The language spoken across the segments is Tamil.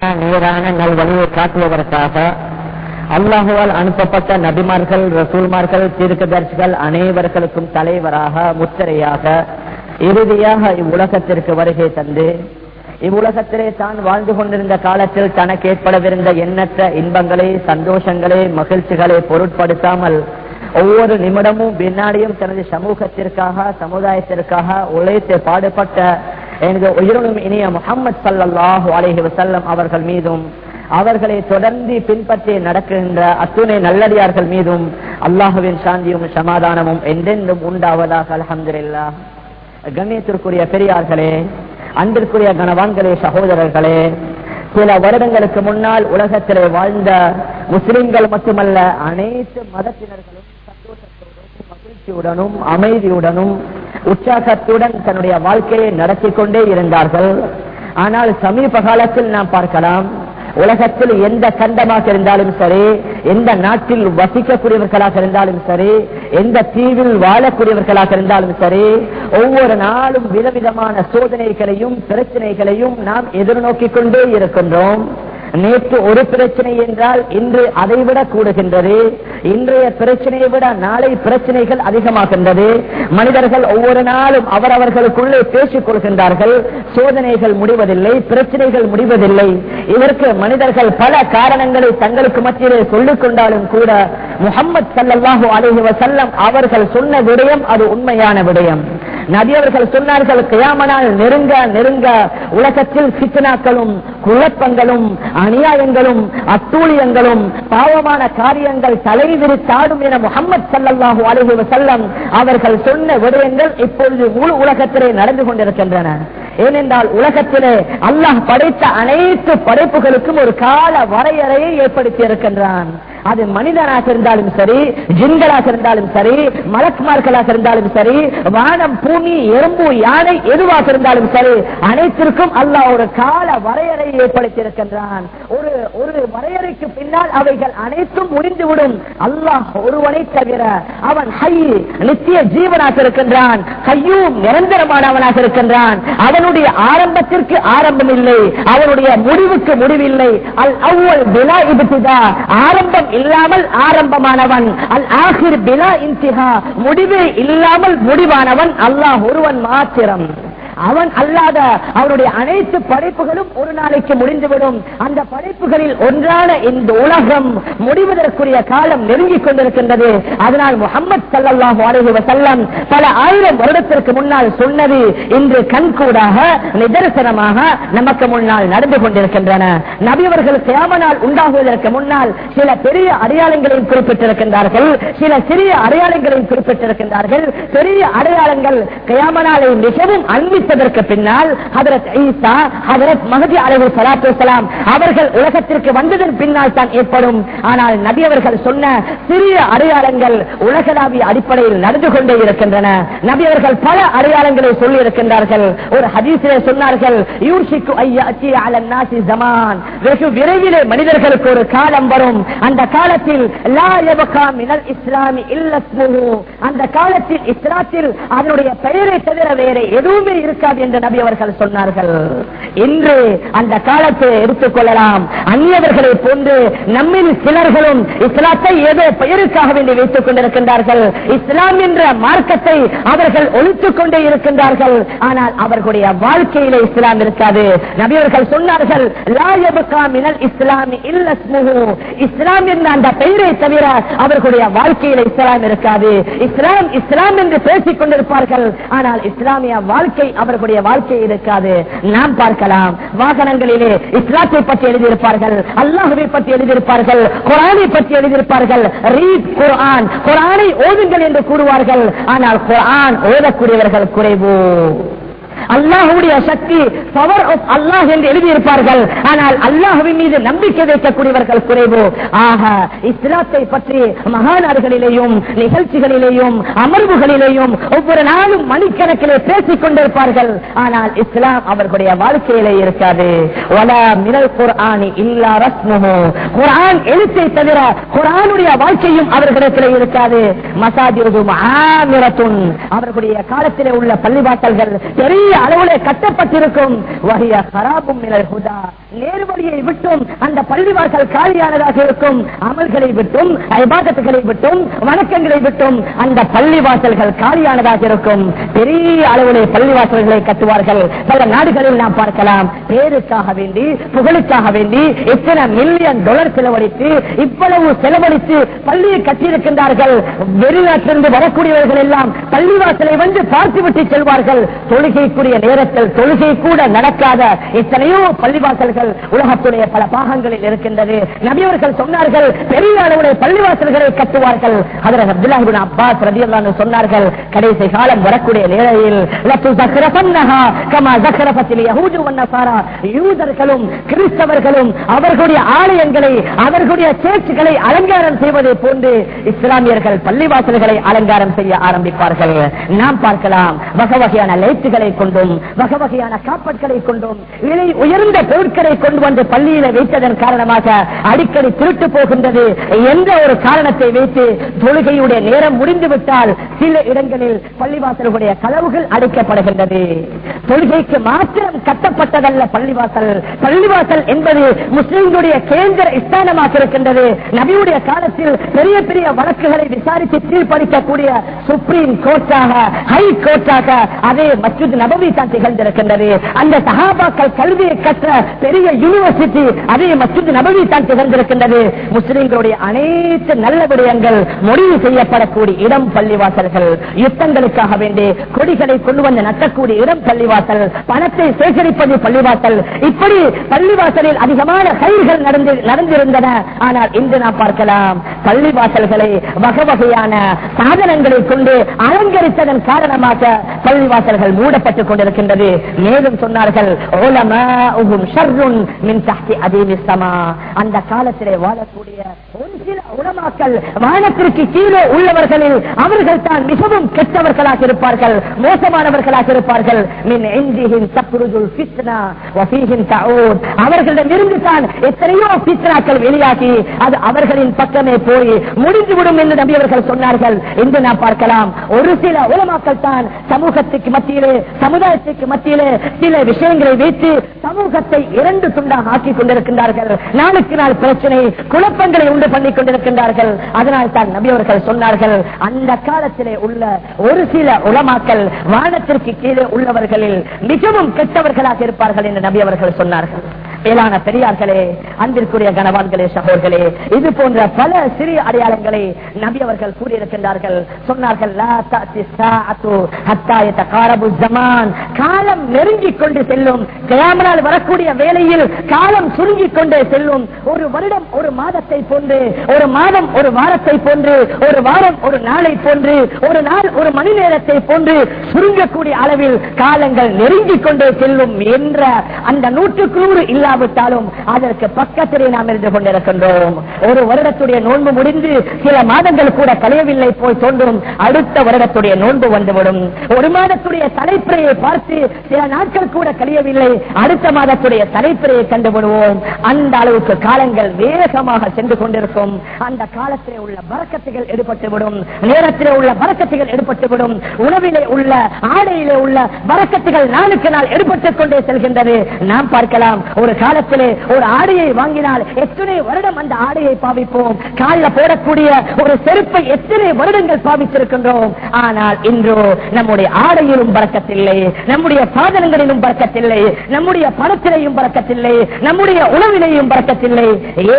நேரான நல்வழியை காட்டுவதற்காக அல்லாஹுவால் அனுப்பப்பட்ட நபிமார்கள் ரசூல்மார்கள் தீர்க்கதர்சிகள் அனைவர்களுக்கும் தலைவராக முத்திரையாக இறுதியாக இவ்வுலகத்திற்கு வருகை தந்து இவ்வுலகத்திலே தான் வாழ்ந்து கொண்டிருந்த காலத்தில் தனக்கு ஏற்படவிருந்த எண்ணற்ற இன்பங்களை சந்தோஷங்களை மகிழ்ச்சிகளை பொருட்படுத்தாமல் ஒவ்வொரு நிமிடமும் பின்னாடியும் தனது சமூகத்திற்காக சமுதாயத்திற்காக உழைத்து பாடுபட்ட எனது உயிரினும் இனிய முகமது சல்லாஹூ அலஹி வசல்லம் அவர்கள் மீதும் அவர்களை தொடர்ந்து பின்பற்றி நடக்கின்ற அத்துணை நல்லடியார்கள் மீதும் அல்லாஹுவின் சாந்தியும் சமாதானமும் என்றென்றும் உண்டாவதாக அலமதுல்லா கண்ணியத்திற்குரிய பெரியார்களே அன்பிற்குரிய கனவான்களே சகோதரர்களே சில வருடங்களுக்கு முன்னால் உலகத்திலே வாழ்ந்த முஸ்லிம்கள் மட்டுமல்ல அனைத்து மதத்தினர்களும் மகிழ்ச்சியுடனும் அமைதியுடனும் உற்சாகத்துடன் தன்னுடைய வாழ்க்கையை நடத்தி கொண்டே இருந்தார்கள். ஆனால் சமீப காலத்தில் நாம் பார்க்கலாம் உலகத்தில் எந்த கண்டமாக இருந்தாலும் சரி எந்த நாட்டில் வசிக்கக்கூடியவர்களாக இருந்தாலும் சரி எந்த தீவில் வாழக்கூடியவர்களாக இருந்தாலும் சரி ஒவ்வொரு நாளும் விதவிதமான சோதனைகளையும் பிரச்சனைகளையும் நாம் எதிர்நோக்கிக் கொண்டே இருக்கின்றோம். நேற்று ஒரு பிரச்சனை என்றால் இன்று அதை விட கூடுகின்றது. இன்றைய பிரச்சனையை விட நாளை பிரச்சனைகள் அதிகமாகின்றது. மனிதர்கள் ஒவ்வொரு நாளும் அவரவர்களுக்குள்ளே பேசிக் கொள்கின்றார்கள். சோதனைகள் முடிவதில்லை பிரச்சனைகள் முடிவதில்லை. இதற்கு மனிதர்கள் பல காரணங்களை தங்களுக்கு மத்தியிலே சொல்லிக் கொண்டாலும் கூட முகமது சல்லாஹூ அலிஹி வசல்லம் அவர்கள் சொன்ன விடயம் அது உண்மையான விடயம். நபி அவர்கள் சொன்னார்கள் கியாமனால் நெருங்க நெருங்க. உலகத்தில் சித்தனாக்களும் குழப்பங்களும் அநியாயங்களும் அத்தூழியங்களும் பாவமான காரியங்கள் தலைவிரித்தாடும் என முகமது சல்லாஹூ அலுவல் செல்லம் அவர்கள் சொன்ன விடயங்கள் இப்பொழுது முழு உலகத்திலே நடந்து கொண்டிருக்கின்றன. ஏனென்றால் உலகத்திலே அல்லாஹ் படைத்த அனைத்து படைப்புகளுக்கும் ஒரு கால வரையறையை ஏற்படுத்தி இருக்கின்றான். அது மனிதனாக இருந்தாலும் சரி ஜின்களாக இருந்தாலும் சரி மலக்குமார்களாக இருந்தாலும் சரி வானம் பூமி எறும்பு யானை எதுவாக இருந்தாலும் சரி அனைத்திற்கும் அல்லாஹ் ஒரு கால வரையறை ஏற்படுத்தியிருக்கின்றான். ஒரு ஒரு வரையறைக்கு பின்னால் அவைகள் அனைத்தும் முடிந்துவிடும். அல்லாஹ் ஒருவனை தவிர அவன் ஹை நித்திய ஜீவனாக இருக்கின்றான். கையும் நிரந்தரமானவனாக இருக்கின்றான். அவனுடைய ஆரம்பத்திற்கு ஆரம்பம் இல்லை அவனுடைய முடிவுக்கு முடிவில்லை. அல் அவ்வள் விழா இதுதான் ஆரம்பம் இல்லாமல் ஆரம்பமானவன். அல் ஆஹிர் பிலா இன்சிஹா முடிவு இல்லாமல் முடிவானவன். அல்லாஹ் ஒருவன் மாத்திரம். அவன் அல்லாத அவனுடைய அனைத்து படைப்புகளும் ஒரு நாளைக்கு முடிந்துவிடும். அந்த படைப்புகளில் ஒன்றான இந்த உலகம் முடிவதற்குரிய காலம் நெருங்கிக் கொண்டிருக்கின்றது. அதனால் முகமது சல்லாஹூ அலஹி வசல்லம் பல ஆயிரம் வருடத்திற்கு முன்னால் சொன்னது இன்று கண்கூடாக நிதர்சனமாக நமக்கு முன்னால் நடந்து கொண்டிருக்கின்றன. நபியவர்கள் கியாமனால் உண்டாகுவதற்கு முன்னால் சில பெரிய அடையாளங்களையும் குறிப்பிட்டிருக்கின்றார்கள். சில சிறிய அடையாளங்களையும் குறிப்பிட்டிருக்கின்றார்கள். பெரிய அடையாளங்கள் கியாமனாலை மிகவும் அன்பி வைத்ததற்கு பின்னால் ஹதரத் ஈசா ஹதரத் மகதி அலஹு சலாத்து சலாம் அவர்கள் உலகத்திற்கு வந்ததன் பின்னால் தான் ஏற்படும். ஆனால் நபி அவர்கள் சொன்ன சிறிய அடையாளங்கள் உலகளாவிய அடிப்படையில் நடந்து கொண்டே இருக்கின்றன. நபி அவர்கள் பல அடையாளங்களை சொல்லி இருக்கின்றார்கள். ஒரு ஹதீசிலே சொன்னார்கள் யூர்ஷிக்கு வெகு விரைவிலே மனிதர்களுக்கு ஒரு காலம் வரும். அந்த காலத்தில் இஸ்லாமி இல்லஸ்முஹு அந்த காலத்தில் இஸ்லாத்தில் அதனுடைய பெயரை தவிர வேற எதுவுமே இருக்காது என்று நபி அவர்கள் சொன்னார்கள். இன்று அந்த காலத்தை எடுத்துக் கொள்ளலாம். அந்நியவர்களை போன்று நம்மில் சிலர்களும் இஸ்லாத்தை ஏதோ பெயருக்காக வேண்டி வைத்துக் கொண்டிருக்கின்றார்கள். இஸ்லாம் என்ற மார்க்கத்தை அவர்கள் ஒழித்துக் கொண்டே இருக்கின்றார்கள். ஆனால் அவர்களுடைய வாழ்க்கையில இஸ்லாம் இருக்காது. நபி அவர்கள் சொன்னார்கள் இஸ்லாமி இஸ்லாம் என்ற அந்த பெயரை தவிர அவர்களுடைய வாழ்க்கையில இஸ்லாம் இருக்காது. இஸ்லாம் இஸ்லாம் என்று பேசிக் கொண்டிருப்பார்கள். ஆனால் இஸ்லாமிய வாழ்க்கை அவர்களுடைய வாழ்க்கை இருக்காது. நாம் பார்க்கலாம். வாகனங்களிலே இஸ்லாத்தை பற்றி எழுதியிருப்பார்கள் அல்லாஹுவை பற்றி எழுதியிருப்பார்கள் குரானை பற்றி எழுதியிருப்பார்கள். ரீத் குரான் குரானை ஓதுங்கள் என்று கூறுவார்கள். ஆனால் குரான் ஓதக்கூடியவர்கள் குறைவு. அல்லாஹுடைய சக்தி பவர் ஆஃப் அல்லாஹ் என்று எழுதியிருப்பார்கள். ஆனால் அல்லாஹுவின் மீது நம்பிக்கை வைக்கக்கூடியவர்கள் குறைவு. ஆக இஸ்லாத்தை பற்றி மகாநாடுகளிலேயும் நிகழ்ச்சிகளிலேயும் அமர்வுகளிலேயும் ஒவ்வொரு நாளும் மணிக்கணக்கிலே பேசிக் கொண்டிருப்பார்கள். ஆனால் இஸ்லாம் அவர்களுடைய வாழ்க்கையிலே இருக்காது. குரான் எழுத்தை தவிர குரானுடைய வாழ்க்கையும் அவர்களிடத்தில் இருக்காது. மசாஜி அவர்களுடைய காலத்திலே உள்ள பள்ளிவாட்டல்கள் பெரிய பெரிய அளவுல கட்டப்பட்டிருக்கும். வகைய சராபும் நிலகுதா நேர்வழியை விட்டும் அந்த பள்ளிவாசல் காலியானதாக இருக்கும். அமல்களை விட்டும் ஐபாதத்துகளை விட்டும் வணக்கங்களை விட்டும் அந்த பள்ளிவாசல்கள் காலியானதாக இருக்கும். பெரிய அளவிலே பள்ளிவாசல்களை கட்டுவார்கள். பல நாடுகளில் நாம் பார்க்கலாம். பேருக்காக வேண்டி புகழுக்காக வேண்டி எத்தனை மில்லியன் டாலர் செலவழித்து இவ்வளவு செலவழித்து பள்ளியை கட்டியிருக்கின்றார்கள். வெளிநாட்டிலிருந்து வரக்கூடியவர்கள் எல்லாம் பள்ளிவாசலை வந்து பார்த்துவிட்டு செல்வார்கள். தொழுகைக்குரிய நேரத்தில் தொழுகை கூட நடக்காத எத்தனையோ பள்ளிவாசல்கள் உலகத்துடைய பல பாகங்களில் இருக்கின்றது. நபியவர்கள் சொன்னார்கள் பெரிய அளவுடைய பள்ளிவாசல்களை கட்டுவார்கள். அதற்கு அப்துல்லாஹிபின் அப்பாஸ் ரதியல்லான்னு சொன்னார்கள் கடைசி காலம் வரக்கூடிய நேரையில் யூதர்களும் கிறிஸ்தவர்களும் அவர்களுடைய ஆலயங்களை அவர்களுடைய சேர்ச்சுகளை அலங்காரம் செய்வதை போன்று இஸ்லாமியர்கள் பள்ளிவாசல்களை அலங்காரம் செய்ய ஆரம்பிப்பார்கள். நாம் பார்க்கலாம் வகை வகையான லைட்டுகளை கொண்டும். வகை வகையான காப்பட்களை கொண்டோம். விலை உயர்ந்த பொருட்களை கொண்டு வந்து பள்ளியில வைத்ததன் காரணமாக அடிக்கடி திருட்டு போகின்றது. என்ற ஒரு காரணத்தை வைத்து தொழுகையுடைய நேரம் முடிந்துவிட்டால் சில இடங்களில் பள்ளிவாசல்களுடைய கதவுகள் அடைக்கப்படுகின்றது. தொழுகைக்கு மாத்திரம் கட்டப்பட்டதல்ல பள்ளிவாசல். பள்ளிவாசல் என்பது முஸ்லிம்களுடைய கேந்திர ஸ்தானமாக இருக்கின்றது. நபியுடைய காலத்தில் பெரிய பெரிய வழக்குகளை விசாரித்து தீர்ப்பளிக்கக்கூடிய சுப்ரீம் கோர்ட்டாக ஹை கோர்ட்டாக அதே மஸ்ஜித் நபவி தான் திகழ்ந்திருக்கின்றது. அந்த சகாபாக்கள் கல்வியை கற்ற பெரிய யூனிவர்சிட்டி அதே மஸ்ஜித் நபவி தான் திகழ்ந்திருக்கின்றது. முஸ்லிம்களுடைய அனைத்து நல்ல விடயங்கள் முடிவு செய்யப்படக்கூடிய இடம் பள்ளிவாசல்கள். யுத்தங்களுக்காக வேண்டி கொடிகளை கொண்டு வந்து நட்டக்கூடிய இடம் பள்ளிவாசல் பணத்தை சேகரிப்பது பள்ளிவாசல். இப்படி பள்ளிவாசலில் அதிகமான கைகள் நடந்திருந்தன. ஆனால் இன்று நாம் பார்க்கலாம் பள்ளிவாசல்களை வகை வகையான சாதனங்களை கொண்டு அலங்கரித்ததன் காரணமாக பள்ளிவாசல்கள் மூடப்பட்டுக் கொண்டிருக்கின்றது. மேலும் சொன்னார்கள் அந்த காலத்திலே வாழக்கூடிய ஒரு சில உலமாக்கள் வானத்திற்கு கீழே உள்ளவர்களில் அவர்கள் தான் மிகவும் கெட்டவர்களாக இருப்பார்கள் மோசமானவர்களாக இருப்பார்கள். மின் அவர்களிடம் இருந்து எத்தனையோ பித்னாக்கள் வெளியாகி அது அவர்களின் பக்கமே போய் முடிந்துவிடும் என்று நம்பி அவர்கள் சொன்னார்கள். என்று நாம் பார்க்கலாம் ஒரு சில உலமாக்கள் தான் சமூகத்துக்கு மத்தியிலே சமுதாயத்துக்கு மத்தியிலே சில விஷயங்களை வைத்து சமூகத்தை இரண்டு துண்டாக ஆக்கிக் கொண்டிருக்கின்றார்கள். நாளுக்கு நாள் பிரச்சனை குழப்பங்களை உண்டு பண்ணிக் கொண்டிருக்கின்றார்கள். அதனால் தான் நபி அவர்கள் சொன்னார்கள் அந்த காலத்திலே உள்ள ஒரு சில உலமாக்கள் வானத்திற்கு கீழே உள்ளவர்களில் மிகவும் கெட்டவர்களாக இருப்பார்கள் என்று நபி அவர்கள் சொன்னார்கள். மேலான பெரியார்களே அன்பிற்குரிய கனவான்களே சகோர்களே இது போன்ற பல சிறிய அடையாளங்களை நபி அவர்கள் கூறியிருக்கின்றார்கள். சொன்னார்கள் காலம் நெருங்கிக் கொண்டு செல்லும் கியாமனால் வரக்கூடிய வேலையில் காலம் சுருங்கிக் கொண்டே செல்லும். ஒரு வருடம் ஒரு மாதத்தை போன்று ஒரு மாதம் ஒரு வாரத்தை போன்று ஒரு வாரம் ஒரு நாளை போன்று ஒரு நாள் ஒரு மணி நேரத்தை போன்று சுருங்கக்கூடிய அளவில் காலங்கள் நெருங்கிக் கொண்டே செல்லும் என்ற அந்த நூற்றுக்கு நூறு இல்லாவிட்டாலும் அதற்கு பக்கத்திலே நாம் இருந்து கொண்டிருக்கின்றோம். ஒரு வருடத்துடைய நோன்பு முடிந்து சில மாதங்கள் கூட கலையவில்லை போய் தோன்றும். அடுத்த வருடத்துடைய நோன்பு வந்துவிடும். ஒரு மாதத்துடைய தலைப்பிரையை பார்த்து சில நாட்கள் கூட கழியவில்லை. அடுத்த மாதத்துடைய தலைப்பிரையை கண்டுவிடுவோம் அந்த அளவுக்கு காலங்கள் வேகமாக சென்று கொண்டிருக்கும். அந்த காலத்திலே உள்ள பறக்கத்துகள் எடுபட்டுவிடும். நேரத்திலே உள்ள பறக்கத்துகள் எடுபட்டுவிடும். உணவிலே உள்ள ஆடையிலே உள்ள பறக்கத்துகள் நாளுக்கு நாள் எடுபட்டுக் கொண்டே செல்கின்றது. நாம் பார்க்கலாம் ஒரு காலத்திலே ஒரு ஆடையை வாங்கினால் எத்தனை வருடம் அந்த ஆடையை பாவிப்போம்? காலில் போடக்கூடிய ஒரு செருப்பை எத்தனை வருடங்கள் பாவித்திருக்கின்றோம்? ஆனால் இன்றோ நம்முடைய ஆடையிலும் பறக்கத்தில்லை நம்முடைய சாதனங்களிலும் பறக்கத்தில்லை நம்முடைய பணத்திலையும் பறக்கத்தில்லை நம்முடைய உணவிலையும் பறக்கத்தில்லை.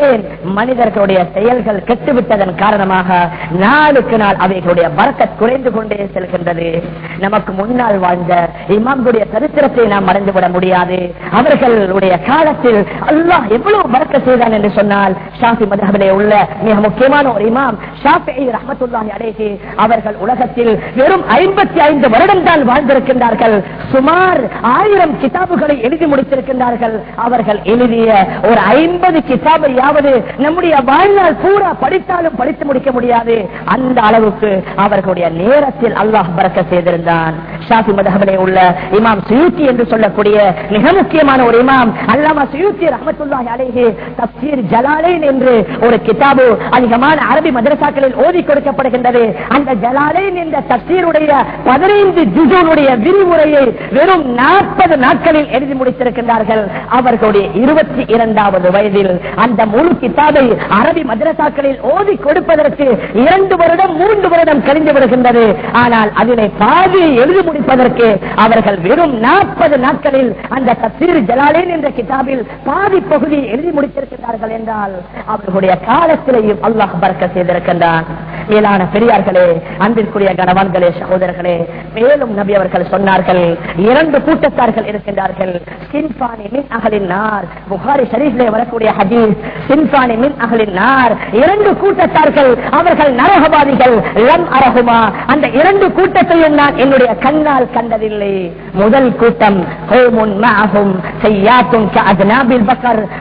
ஏன்? மனிதர்களுடைய செயல்கள் கெட்டுவிட்டதன் காரணமாக நாளுக்கு நாள் அவைகளுடைய பறக்கத் குறைந்து கொண்டே செல்கின்றது. நமக்கு முன்னால் வாழ்ந்த இமாம்களுடைய சரித்திரத்தை நாம் மறந்துவிட முடியாது. அவர்களுடைய காலத்தில் அல்லாஹ் எவ்வளவு பறக்க செய்தான் என்று சொன்னால் ஷாஃபி மதகபிலே உள்ள மிக முக்கியமான ஒரு இமாம் ஷாஃபி ரஹமத்துல்லாஹி அலைஹி அவர்கள் உலகத்தில் வெறும் ஐம்பத்தி ஐந்து வருடம் தான் வாழ்ந்திருக்கின்றார்கள். சுமார் ஆயிரம் கிதாபுகளை எழுதி முடித்திருக்கின்றார்கள். அவர்கள் எழுதிய ஒரு ஐம்பது கிதாபையாவது நம்முடைய வாழ்நாள் பூரா படித்தாலும் படித்து முடிக்க முடியாது. அந்த அளவுக்கு அவர்களுடைய நேரத்தில் அல்லாஹ் பறக்க செய்திருந்தான். ஷாஃபி மதகபிலே உள்ள இமாம் சுயூத்தி என்று சொல்லக்கூடிய மிக முக்கியமான ஒரு இமாம் அல்லாம அல்லாமா சுயூத்தி ரஹமத்துல்லாஹி அலைஹி தப்சீர் ஜலாலைன் என்று ஒரு கிதாபு அதிகமான அரபி மதரசாக்களில் ஓதி கொடுக்கப்படுகின்றது. அந்த ஜலாலைன் என்ற தப்சீருடைய பதினைந்து ஜுஜூனுடைய விரிவுரையை வெறும் நாற்பது நாட்களில் எழுதி முடித்திருக்கின்றார்கள். அவர்களுடைய இருபத்தி இரண்டாவது வயதில் அந்த முழு கிதாபை அரபி மதரசாக்களில் ஓதி கொடுப்பதற்கு இரண்டு வருடம் மூன்று வருடம் கழிந்து வருகின்றது ஆனால் அதனை பாதி எழுதி முடிப்பதற்கு அவர்கள் வெறும் நாற்பது நாட்களில் அந்த தப்சீர் ஜலாலேன் என்ற கிதாபை கிதாபில் பாதி பகுதியை எழுதி முடித்திருக்கிறார்கள் என்றால் அவர்களுடைய காலத்திலேயும் அல்லாஹ் பறக்க செய்திருக்கின்றான். மேலான பெரியார்களே அன்பிற்குரிய கணவான்களே சகோதரர்களே மேலும் நபி அவர்கள் சொன்னார்கள் இரண்டு கூட்டத்தார்கள் இருக்கின்றார்கள். சின்பானி மின் அகலின் நார் புகாரி ஷரீஃபிலே வரக்கூடிய ஹதீஸ் சின்பானி மின் அகலின் நார் இரண்டு கூட்டத்தார்கள் அவர்கள் நரகவாதிகள் லம் அரகுமா அந்த இரண்டு கூட்டத்தையும் நான் என்னுடைய கண்ணால் கண்டதில்லை. முதல் கூட்டம் ஹோமுன் மஅஹும் செய்யாத்தும்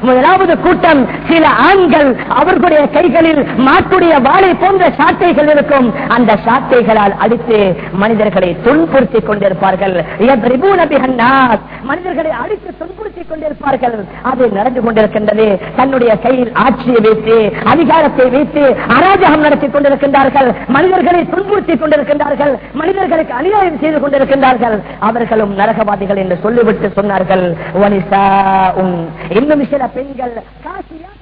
முதலாவது கூட்டம் சில ஆண்கள் அவர்களுடைய கைகளில் மாட்டுடைய வாழை போன்ற சாட்டைகள் இருக்கும். அந்த சாட்டைகளால் அடித்து மனிதர்களை துன்புறுத்திக் கொண்டிருப்பார்கள். மனிதர்களை அடித்து துன்புறுத்திக் கொண்டிருப்பார்கள். அது நடந்து கொண்டிருக்கின்றது. தன்னுடைய கையில் ஆட்சியை வைத்து அதிகாரத்தை வைத்து அராஜகம் நடத்திக் கொண்டிருக்கின்றார்கள். மனிதர்களை துன்புறுத்திக் கொண்டிருக்கின்றார்கள். மனிதர்களுக்கு அநியாயம் செய்து கொண்டிருக்கின்றார்கள். அவர்களும் நரகவாதிகள் என்று சொல்லிவிட்டு சொன்னார்கள். "வனிசாஉன்." இன்னும் சில பெண்கள் காசியாத்துன் ஆரியாத்.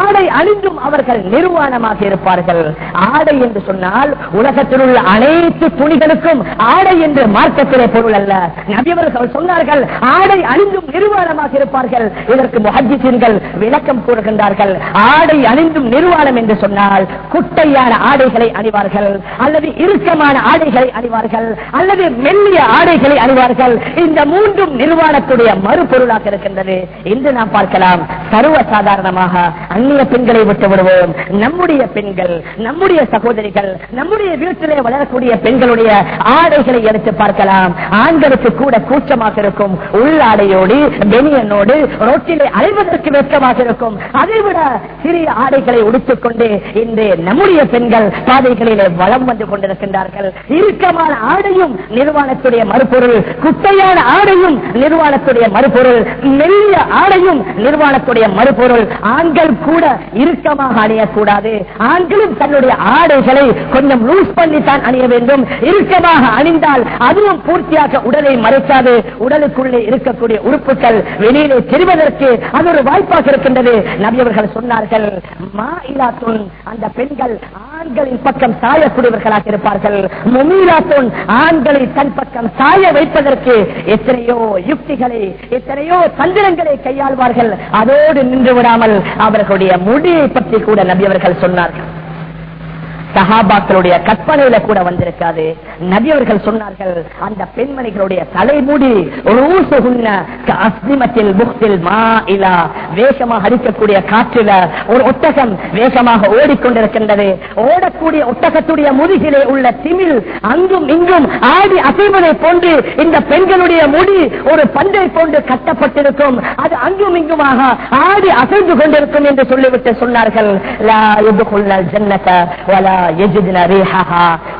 ஆடை அணிந்தும் அவர்கள் நிர்வாணமாக இருப்பார்கள். ஆடை என்று சொன்னால் உலகத்தில் உள்ள அனைத்து துணிகளுக்கும் ஆடை என்று மார்க்கத்திலே பொருள் அல்ல. நபியவர்கள் சொன்னார்கள் ஆடை அணிந்தும் நிர்வாணமாக இருப்பார்கள். இதற்கு முஹஜிசீன்கள் விளக்கம் கூறுகின்றார்கள். ஆடை அணிந்தும் நிர்வாணம் என்று சொன்னால் குட்டையான ஆடைகளை அணிவார்கள் அல்லது இறுக்கமான ஆடைகளை அணிவார்கள் அல்லது மெல்லிய ஆடைகளை அணிவார்கள். இந்த மூன்றும் நிர்வாணத்துடைய மறுபொருளாக இருக்கின்றது. இன்று நாம் பார்க்கலாம் சர்வ சாதாரணமாக அந்நிய பெண்களை விட்டு விடுவோம். நம்முடைய பெண்கள் நம்முடைய சகோதரிகள் நம்முடைய வீட்டிலே வளரக்கூடிய பெண்களுடைய ஆடைகளை எடுத்து பார்க்கலாம். ஆண்களுக்கு கூட கூச்சமாக இருக்கும். உள்ளாடையோடு பெனியனோடு ரோட்டிலே அலைவதற்கு வெட்கமாக இருக்கும். அதைவிட சிறிய ஆடைகளை உடுத்துக் கொண்டு இன்று நம்முடைய பெண்கள் பாதைகளிலே வளம் வந்து கொண்டிருக்கின்றார்கள். இறுக்கமான ஆடையும் நிர்வாணத்துடைய மறுபொருள் குட்டையான ஆடையும் நிர்வாணத்துடைய மறுபொருள் மெல்லிய ஆடையும் நிர்வாணத்துடைய மறுபொருள். ஆண்கள் கூட இறுக்கமாக அணியக்கூடாது. ஆண்களும் தன்னுடைய ஆடைகளை கொஞ்சம் லூஸ் பண்ணித்தான் அணிய வேண்டும். இறுக்கமாக அணிந்தால் அதுவும் பூர்த்தியாக உடலை மறைக்காது. உடலுக்குள்ளே இருக்கக்கூடிய உறுப்புகள் வெளியிலே தெரிவதற்கு அது ஒரு வாய்ப்பாக இருக்கின்றது. நபியவர்கள் சொன்னார்கள் மாயிலாத்துன் அந்த பெண்கள் ஆண்களின் பக்கம் சாயக்கூடியவர்களாக இருப்பார்கள். முமீலாத்துன் ஆண்களை தன் பக்கம் சாய வைப்பதற்கு எத்தனையோ யுக்திகளை எத்தனையோ தந்திரங்களை கையாள்வார்கள். அதோடு நின்று விடாமல் அவர்களுடைய முடியை பற்றி கூட நபியவர்கள் சொன்னார்கள். சஹாபாக்களுடைய கற்பனையில கூட வந்திருக்காது. நபியவர்கள் சொன்னார்கள் அந்த பெண்மணிகளுடைய தலைமுடி வேஷமாக அடிக்கக்கூடிய காற்றில ஒரு ஒட்டகம் வேஷமாக ஓடிக்கொண்டிருக்கின்றது. ஓடக்கூடிய ஒட்டகத்துடைய முதுகிலே உள்ள திமிழ் அங்கும் இங்கும் ஆடி அசைவதை போன்று இந்த பெண்களுடைய முடி ஒரு பந்தை போன்று கட்டப்பட்டிருக்கும். அது அங்கும் இங்குமாக ஆடி அசைந்து கொண்டிருக்கும் என்று சொல்லிவிட்டு சொன்னார்கள். லா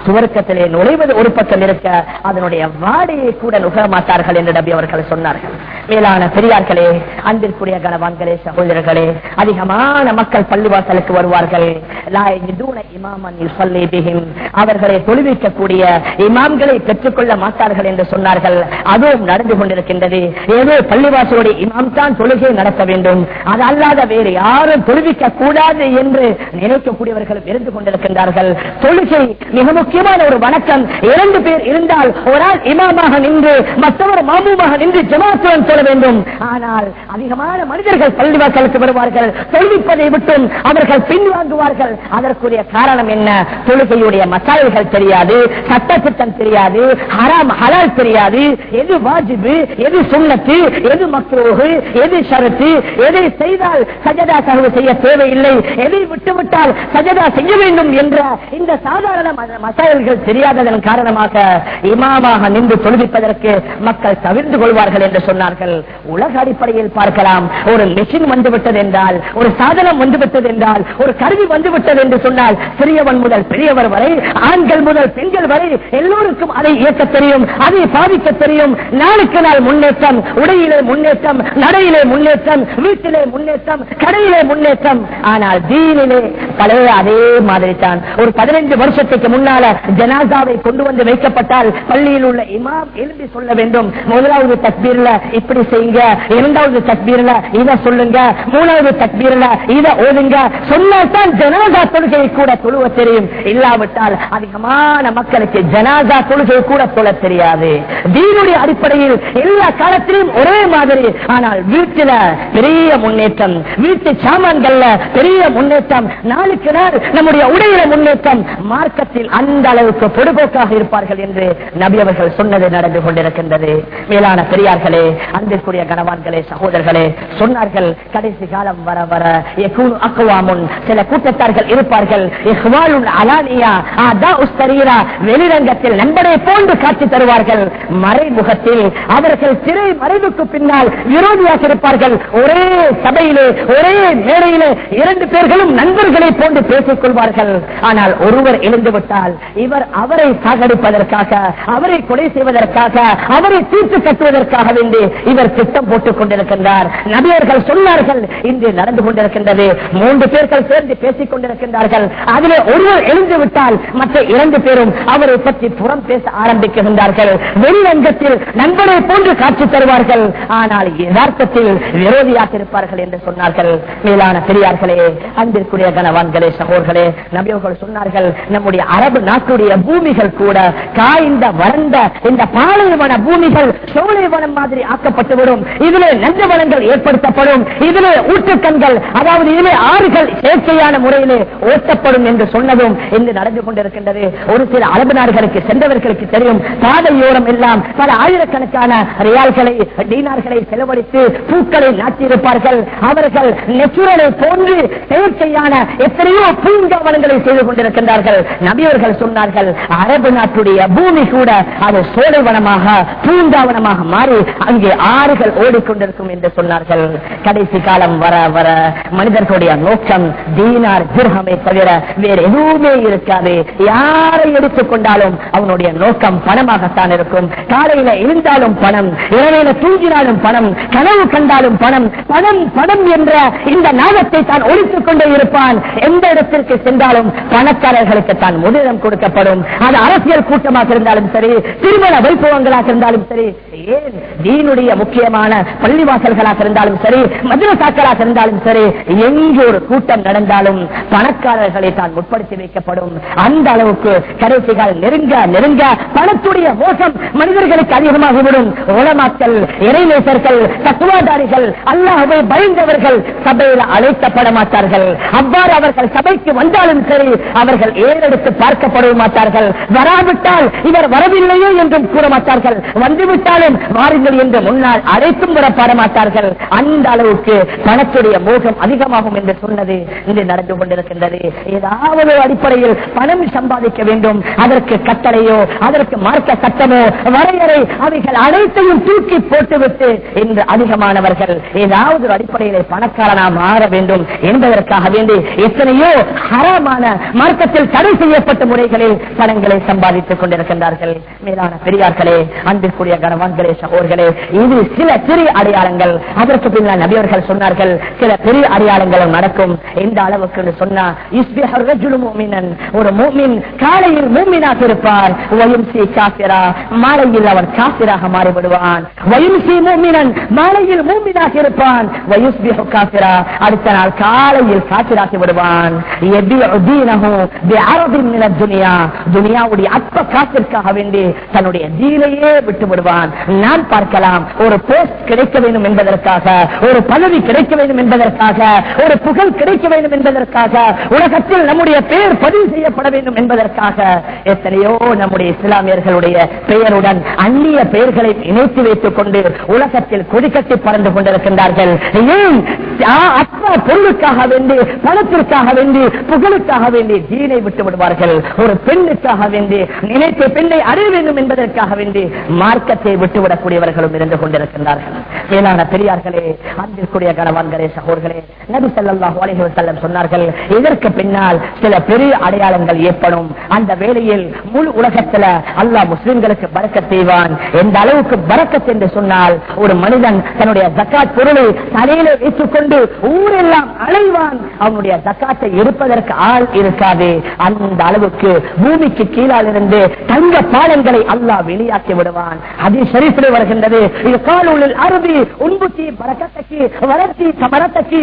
சுவர்க்கத்திலே நுழைவது ஒரு பக்கம் இருக்க அதனுடைய வாடையை கூட நுகர மாட்டார்கள் என்று நபி அவர்கள் சொன்னார்கள். மேலான பெரியார்களே அன்பிற்குரிய கனவான்களே சகோதரர்களே அதிகமான மக்கள் பள்ளிவாசலுக்கு வருவார்கள். அவர்களை தொழுவிக்கக்கூடிய இமாம்களை பெற்றுக்கொள்ள மாட்டார்கள் என்று சொன்னார்கள். அதுவும் நடந்து கொண்டிருக்கின்றது. ஏதோ பள்ளிவாசலுடைய இமாம் தான் தொழுகை நடத்த வேண்டும். அது அல்லாத வேறு யாரும் தொழுவிக்க கூடாது என்று நினைக்கக்கூடியவர்கள் இருந்து கொண்டிருக்கின்றார்கள். தொழுகை மிக முக்கியமான ஒரு வணக்கம். இரண்டு பேர் இருந்தால் ஒரு ஆள் இமாமாக நின்று மற்றவர் மாமூமாக நின்று ஜமாத்துடன் சொல்ல வேண்டும். ஆனால் அதிகமான மனிதர்கள் பள்ளிவாசலுக்கு வருவார்கள். தொழுவிப்பதை விட்டும் அவர்கள் பின்வாங்குவார்கள். அதற்குரிய காரணம் என்ன? தொழுகையுடைய மசாலைகள் தெரியாது சட்டத்திட்டம் தெரியாது ஹராம் ஹலால் தெரியாது. எது வாஜிபு எது சுண்ணத்து எது மக்ரோகு எது ஷரத்து எதை செய்தால் சஜதா சகவு செய்ய தேவையில்லை. எதை விட்டுவிட்டால் சஜதா செய்ய வேண்டும் என்ற இந்த சாதாரண மசாயல்கள் தெரியாததன் காரணமாக இமாமாக நின்று தொழுவிப்பதற்கு மக்கள் தவிர்த்து கொள்வார்கள் என்று சொன்னார்கள். உலக அடிப்படையில் பார்க்கலாம். ஒரு மெஷின் வந்துவிட்டது என்றால் ஒரு சாதனம் வந்துவிட்டது என்றால் ஒரு கருவி வந்துவிட்டது என்று சொன்னால் சிறியவன் முதல் பெரியவர் வரை ஆண்கள் முதல் பெண்கள் வரை எல்லோருக்கும் அதை இயக்க தெரியும் அதை பாதிக்க தெரியும். நாளுக்கு நாள் முன்னேற்றம் உடையிலே முன்னேற்றம் நடையிலே முன்னேற்றம் வீட்டிலே முன்னேற்றம் கடையிலே முன்னேற்றம். ஆனால் தீனிலே பழைய அதே மாதிரி தான் ஒரு பதினைந்து வருஷத்துக்கு முன்னால ஜனாசாவை கொண்டு வந்து வைக்கப்பட்டால் பள்ளியில் உள்ள இமாம் எழுதி சொல்ல வேண்டும். முதலாவது தக்பீர்ல இப்படி செய்யுங்க. இரண்டாவது தக்பீர்ல இத சொல்லுங்க. மூணாவது தக்பீர்ல இத ஓதுங்க. சொன்னால்தான் ஜனாசா தொழுகையை கூட தொழுவ தெரியும். இல்லாவிட்டால் அதிகமான மக்களுக்கு ஜனாசா தொழுகை கூட தொழ தெரியாது. தீனுடைய அடிப்படையில் எல்லா காலத்திலும் ஒரே மாதிரி. ஆனால் வீட்டில பெரிய முன்னேற்றம் வீட்டு சாமான்கள்ல பெரிய முன்னேற்றம். நாளுக்கு நாள் நம்முடைய உடையில முன்னேற்றம். முன்னேற்றம் மார்க்கத்தில் அந்த அளவுக்கு பொடுபோக்காக இருப்பார்கள் என்று நபி அவர்கள் சொன்னது நடந்து கொண்டிருக்கின்றது. மேலான பெரியார்களே அன்பிற்குரிய கனவான்களே சகோதரர்களே சொன்னார்கள் கடைசி காலம் வர வர அக்குவாமுன் சில கூட்டத்தார்கள் இருப்பார்கள் அலானியா வெளிரங்கத்தில் நண்பரை போன்று காட்சி தருவார்கள். மறைமுகத்தில் அவர்கள் திரை மறைவுக்கு பின்னால் விரோதியாக இருப்பார்கள். ஒரே சபையிலே ஒரே மேடையிலே இரண்டு பேர்களும் நண்பர்களை போன்று பேசிக் கொள்வார்கள். ஆனால் ஒருவர் எழுந்துவிட்டால் இவர் அவரை சாகடிப்பதற்காக அவரை கொலை செய்வதற்காக அவரை தீர்த்து கட்டுவதற்காக வேண்டி இவர் திட்டம் போட்டுக் கொண்டிருக்கின்றார். நபியர்கள் சொன்னார்கள் இன்று நடந்து கொண்டிருக்கின்றது. மூன்று பேர்கள் சேர்ந்து பேசிக் கொண்டிருக்கின்றார்கள். அதிலே ஒருவர் எழுந்துவிட்டால் மற்ற இரண்டு பேரும் அவரை பற்றி புறம் பேச ஆரம்பிக்கின்றார்கள். வெளிரங்கத்தில் நண்பனை போன்று காட்சி தருவார்கள். ஆனால் யதார்த்தத்தில் விரோதியாக இருப்பார்கள் என்று சொன்னார்கள். மேலான பெரியார்களே அன்பிற்குரிய கனவான்களே சகோர்களே நபியவர்கள் சொன்னார்கள் நம்முடைய அரபு நாட்டுடைய பூமிகள் கூட காய்ந்த வறண்ட இந்த பாலைவன பூமிகள் சோலைவனம் மாதிரி ஆக்கப்பட்டுவிடும். இதிலே நஞ்ச வளங்கள் ஏற்படுத்தப்படும். இதிலே ஊற்றுக்கண்கள் அதாவது இதிலே ஆறுகள் செயற்கையான முறையிலே ஓட்டப்படும் என்று சொன்னதும் இன்று நடந்து கொண்டிருக்கின்றது. ஒரு சில அரபு நாடுகளுக்கு சென்றவர்களுக்கு தெரியும் பாதையோரம் எல்லாம் பல ஆயிரக்கணக்கான ரியால்களை டீனார்களை செலவழித்து பூக்களை நாட்டியிருப்பார்கள். அவர்கள் நெச்சுரலை போன்று செயற்கையான எத்தனையோ பூங்காவனங்களை செய்து கொண்டிருக்கின்றார்கள். நபியவர்கள் சொன்னார்கள் அரபு நாட்டுடைய பூமி கூட அது சோலைவனமாக பூந்தாவனமாக மாறி அங்கே ஆறுகள் ஓடிக்கொண்டிருக்கும் என்று சொன்னார்கள். கடைசி காலம் வர வர மனிதர்களுடைய நோக்கம் தீனார் திருகமே தவிர வேறு எதுவுமே இருக்காது. யாரை எடுத்துக்கொண்டாலும் அவனுடைய நோக்கம் பணமாகத்தான் இருக்கும். காலையில எழுந்தாலும் பணம் இரவையில தூங்கினாலும் பணம் கனவு கண்டாலும் பணம் பணம் பணம் என்ற இந்த நாகத்தை தான் ஒழித்துக் கொண்டே இருப்பான். எந்த இடத்திற்கு சென்றாலும் பணக்காரர்களுக்கு தான் முதலிடம் கொடுக்கப்படும். அது அரசியல் கூட்டமாக இருந்தாலும் சரி திருமண வைபவங்களாக இருந்தாலும் சரி ஏன் தீனுடைய முக்கியமான பள்ளிவாசல்களாக இருந்தாலும் சரி மதுரசாக்களாக இருந்தாலும் சரி எங்கு ஒரு கூட்டம் நடந்தாலும் பணக்காரர்களை தான் முற்படுத்தி வைக்கப்படும். அந்த அளவுக்கு கடைசிகள் நெருங்க நெருங்க பணத்துடைய மோசம் மனிதர்களுக்கு அதிகமாகிவிடும். உலமாக்கள் இறைநேசர்கள் தத்துவாதாரிகள் அல்லாஹை பயந்தவர்கள் சபையில் அழைக்கப்பட மாட்டார்கள். அவ்வாறு அவர்கள் சபைக்கு வந்தாலும் சரி அவர்கள் ஏறெடுத்து பார்க்கப்பட மாட்டார்கள். வராவிட்டால் இவர் வரவில்லையோ என்றும் கூற மாட்டார்கள். வந்துவிட்டாலும் வாருங்கள் என்று முன்னால் அழைத்தும் வரப்பாட மாட்டார்கள். அந்த அளவுக்கு பணத்துடைய மோகம் அதிகமாகும் என்று சொன்னது இன்று நடந்து கொண்டிருக்கின்றது. ஏதாவது அடிப்படையில் பணம் சம்பாதிக்க வேண்டும். அதற்கு கட்டளையோ அதற்கு மார்க்க சட்டமோ வரையறை அவைகள் அனைத்தையும் தூக்கி போட்டுவிட்டு இன்று அதிகமானவர்கள் ஏதாவது ஒரு அடிப்படையிலே பணக்காரனா மாற வேண்டும் என்பதற்காக வேண்டி எத்தனையோ ஹரமான மார்க்கத்தில் தடை செய்யப்பட்ட முறைகளில் பணங்களை சம்பாதித்துக் கொண்டிருக்கின்றார்கள். மேலான பெரியார்களே அன்பிற்குரிய கனவான்களே சகோர்களே இது சில சிறிய அடையாளங்கள். அதற்கு பின்னால் நபியவர்கள் சொன்னார்கள் சில பெரிய அடையாளங்களும் நடக்கும். எந்த அளவுக்கு சொன்னா ஒரு மூமின் காலையில் மூமினாக இருப்பார் வயும்சி மாலையில் அவன் காசிராக மாறிவிடுவான். வயும்சி மூமினன் மாலையில் மூமினாக இருப்பான். வயுஸ்பிஹு அடுத்த நாள் காலையில் காசிராகி விடுவான். துனியாவுடைய அற்ப காசிற்காக வேண்டி தன்னுடைய ஜீலையே விட்டு விடுவான் நான் பார்க்கலாம் ஒரு போஸ்ட் கிடைக்க வேண்டும் என்பதற்காக ஒரு பதவி கிடைக்க வேண்டும் என்பதற்காக ஒரு புகழ் கிடைக்க வேண்டும் என்பதற்காக உலகத்தில் நம்முடைய பெயர் பதிவு செய்யப்பட வேண்டும் என்பதற்காக எத்தனையோ நம்முடைய இஸ்லாமியர்களுடைய பெயருடன் அந்நிய பெயர்களை இணைத்து வைத்துக் கொண்டு உலகத்தில் கொடிக்கட்டி பறந்து கொண்டிருக்கின்றார்கள். ஏன்? அற்ப பொருளுக்காக வேண்டி பணத்திற்காக வேண்டி புகழுக்காக வேண்டி வேண்டி தீனை விட்டு விடுவார்கள். ஒரு பெண்ணுக்காக வேண்டி நினைத்த பெண்ணை அறிய வேண்டும் என்பதற்காக வேண்டி மார்க்கத்தை விட்டுவிடக்கூடியவர்களும் இருந்து கொண்டிருக்கின்றார்கள். மேலான பெரியார்களே அன்பிற்குரிய கணவான்களே சகோர்களே நபி ஸல்லல்லாஹு அலைஹி வஸல்லம் சொன்னார்கள் இதற்கு பின்னால் சில பெரிய அடையாளங்கள் ஏற்படும். அந்த வேளையில் முழு உலகத்தில் அல்லாஹ் முஸ்லிம்களுக்கு பறக்க செய்வான். எந்த அளவுக்கு பறக்கத் என்று சொன்னால் ஒரு மனிதன் தன்னுடைய ஜக்காத் பொருளை தலையில வைத்துக் கொண்டு ஊரெல்லாம் அலைவான். அவனுடைய ஜக்காத்தை இருப்பதற்கு ஆள் இருக்க இருக்காது அந்த அளவுக்கு பூமிக்கு கீழால் இருந்து தங்க பாலங்களை அல்லாஹ் வெளியாக்கி விடுவான். அது ஷரீஃபிலே வருகின்றது. இது காலூரில் அருவி உன்புத்தி பறக்கத்தக்கு வளர்ச்சி சமரத்தக்கு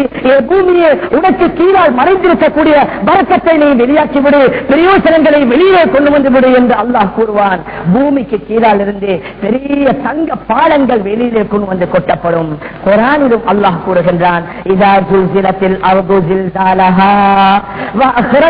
பூமியை உனக்கு கீழால் மறைந்திருக்கக்கூடிய பறக்கத்தை நீ வெளியாக்கி விடு. பிரயோசனங்களை வெளியே கொண்டு வந்து விடு என்று அல்லாஹ் கூறுவான். பூமிக்கு கீழால் இருந்து பெரிய தங்க பாலங்கள் வெளியிலே கொண்டு வந்து கொட்டப்படும். குரானிலும் அல்லாஹ் கூறுகின்றான் இதா ஜுல்சிலத்தில் அர்து ஜில்சாலஹா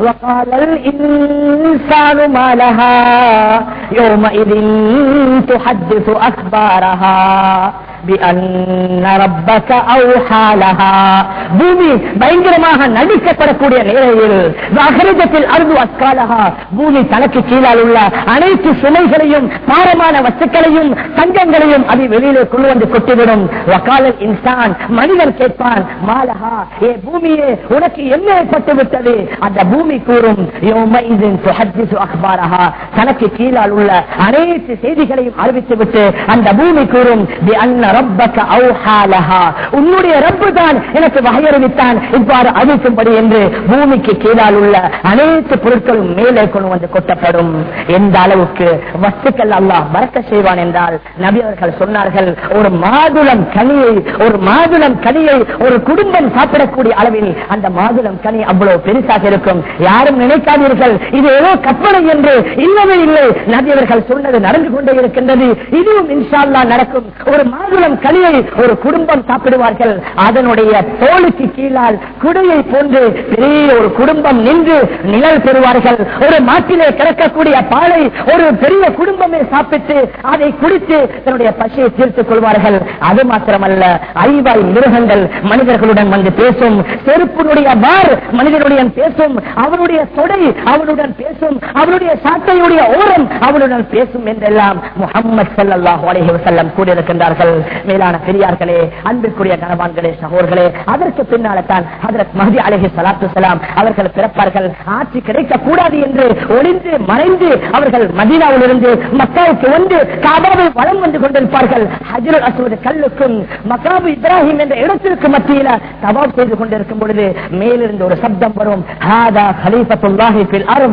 وقال الإنسان ما لها يومئذ تحدث أخبارها بأن ربك أوحى لها பூமி பயங்கரமாக நடிக்கப்படக்கூடிய நிலையில் அகரிதத்தில் அருது அஸ்காலஹா பூமி தனக்கு கீழால் உள்ள அனைத்து சுமைகளையும் பாரமான வஸ்துக்களையும் தங்கங்களையும் அது வெளியிலே கொண்டு வந்து கொட்டிவிடும் வக்காலல் இன்சான் மனிதன் கேட்பான் மாலஹா ஏ பூமியே உனக்கு என்ன ஏற்பட்டு விட்டது அந்த பூமி கூறும் தனக்கு கீழால் உள்ள அனைத்து செய்திகளையும் அறிவித்துவிட்டு அந்த பூமி கூறும் உன்னுடைய ரப்பு தான் எனக்கு வகையறிவித்தான் இவ்வாறு அறிவிக்கும்படி என்று பூமிக்கு கீழால் உள்ள அனைத்து பொருட்களும் மேலே கொண்டு வந்து கொட்டப்படும். எந்த அளவுக்கு வஸ்துக்கள் அல்லாஹ் மறக்க செய்வான் என்றால் நபி அவர்கள் சொன்னார்கள் ஒரு மாதுளம் கனியை ஒரு மாதுளம் கனியை ஒரு குடும்பம் சாப்பிடக்கூடிய அளவில் அந்த மாதுளம் கனி அவ்வளவு பெருசாக இருக்கும். யாரும் நினைக்காதீர்கள். இது ஏதோ கற்பனை என்று இல்லவே இல்லை. நபியவர்கள் சொன்னது நடந்து கொண்டே இருக்கின்றது. இதுவும் இன்ஷால்லா நடக்கும். ஒரு மாதுளம் களியை ஒரு குடும்பம் சாப்பிடுவார்கள். அதனுடைய தோலுக்கு கீழால் குடையை போன்று பெரிய ஒரு குடும்பம் நின்று நிழல் பெறுவார்கள். ஒரு மாட்டிலே கிடக்கக்கூடிய பாலை ஒரு பெரிய குடும்பமே சாப்பிட்டு அதை குடித்து தன்னுடைய பசியை தீர்த்துக் கொள்வார்கள். அது மாத்திரமல்ல ஐவாய் மிருகங்கள் மனிதர்களுடன் வந்து பேசும். செருப்பினுடைய பார் மனிதனுடைய பேசும். அவனுடைய தொடை அவனுடன் பேசும் அவனுடைய சாட்டையுடைய ஓரம் அவனுடன் பேசும் என்றெல்லாம் முகம்மது சல்லாஹ் அலைஹி கூறியிருக்கின்றார்கள். மேலான பெரியார்களே அன்பிற்குரிய கனவான்களே சகோர்களே அதற்கு பின்னால தான் மஹதி அவர்கள் பிறப்பார்கள். ஆட்சி கிடைக்க கூடாது என்று ஒளிந்து மறைந்து அவர்கள் மதீனாவிலிருந்து மக்காவுக்கு வந்து காபாவை வலம் வந்து கொண்டிருப்பார்கள். ஹஜ்ருல் அஸ்வத் கல்லுக்கும் மக்காபு இப்ராஹிம் என்ற இடத்திற்கு மத்தியில் தவாப் செய்து கொண்டிருக்கும் பொழுது மேலிருந்து ஒரு சப்தம் வரும். ஹாதா கலீஃபத்துல்லாஹி ஃபில் அர்த்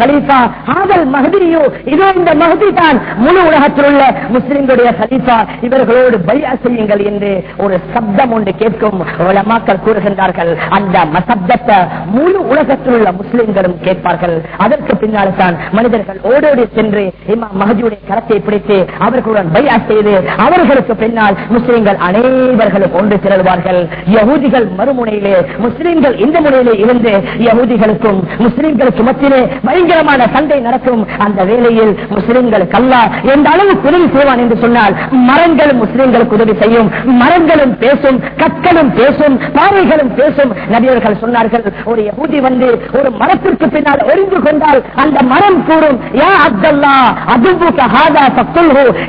கலீஃபா ஹாதல் மஹ்தியு இதோ இந்த மஹ்தி தான் முழு உலகத்தில் உள்ள முஸ்லிம்களுடைய கலீஃபா இவர்களோடு பைஅ செய்யுங்கள் என்று ஒரு சப்தம் ஒன்று கேட்கும் உலமாக்கள் கூறுகின்றார்கள் அந்த சப்தத்தை முழு உலகத்தில் உள்ள முஸ்லிம்களும் கேட்பார்கள் அதற்கு பின்னால் தான் மனிதர்கள் ஓடோடி சென்று இம்மா மஹதியுடைய கரத்தை பிடித்து அவர்களுடன் பையா செய்து அவர்களுக்கு பின்னால் முஸ்லிம்கள் அனைவர்களும் ஒன்று திரள்வார்கள் யகூதிகள் மறுமுனையிலே முஸ்லிம்கள் இந்த முறையிலே இருந்து யகுதிகளுக்கும் முஸ்லிம்களுக்கு மத்தியிலே பயங்கரமான சண்டை நடக்கும். அந்த வேலையில் முஸ்லிம்களுக்கு அல்லா எந்த அளவுக்கு உதவி செய்வான் என்று சொன்னால் மரங்களும் முஸ்லிம்களுக்கு உதவி செய்யும். மரங்களும் பேசும் கற்களும் பேசும் பாறைகளும் பேசும். நபியர்கள் சொன்னார்கள் ஒரு யகுதி வந்து ஒரு மரத்திற்கு பின்னால் ஒளிந்து கொண்டால் அந்த மரம் கூறும் யா அப்தல்லா அதுபுக ஹாதா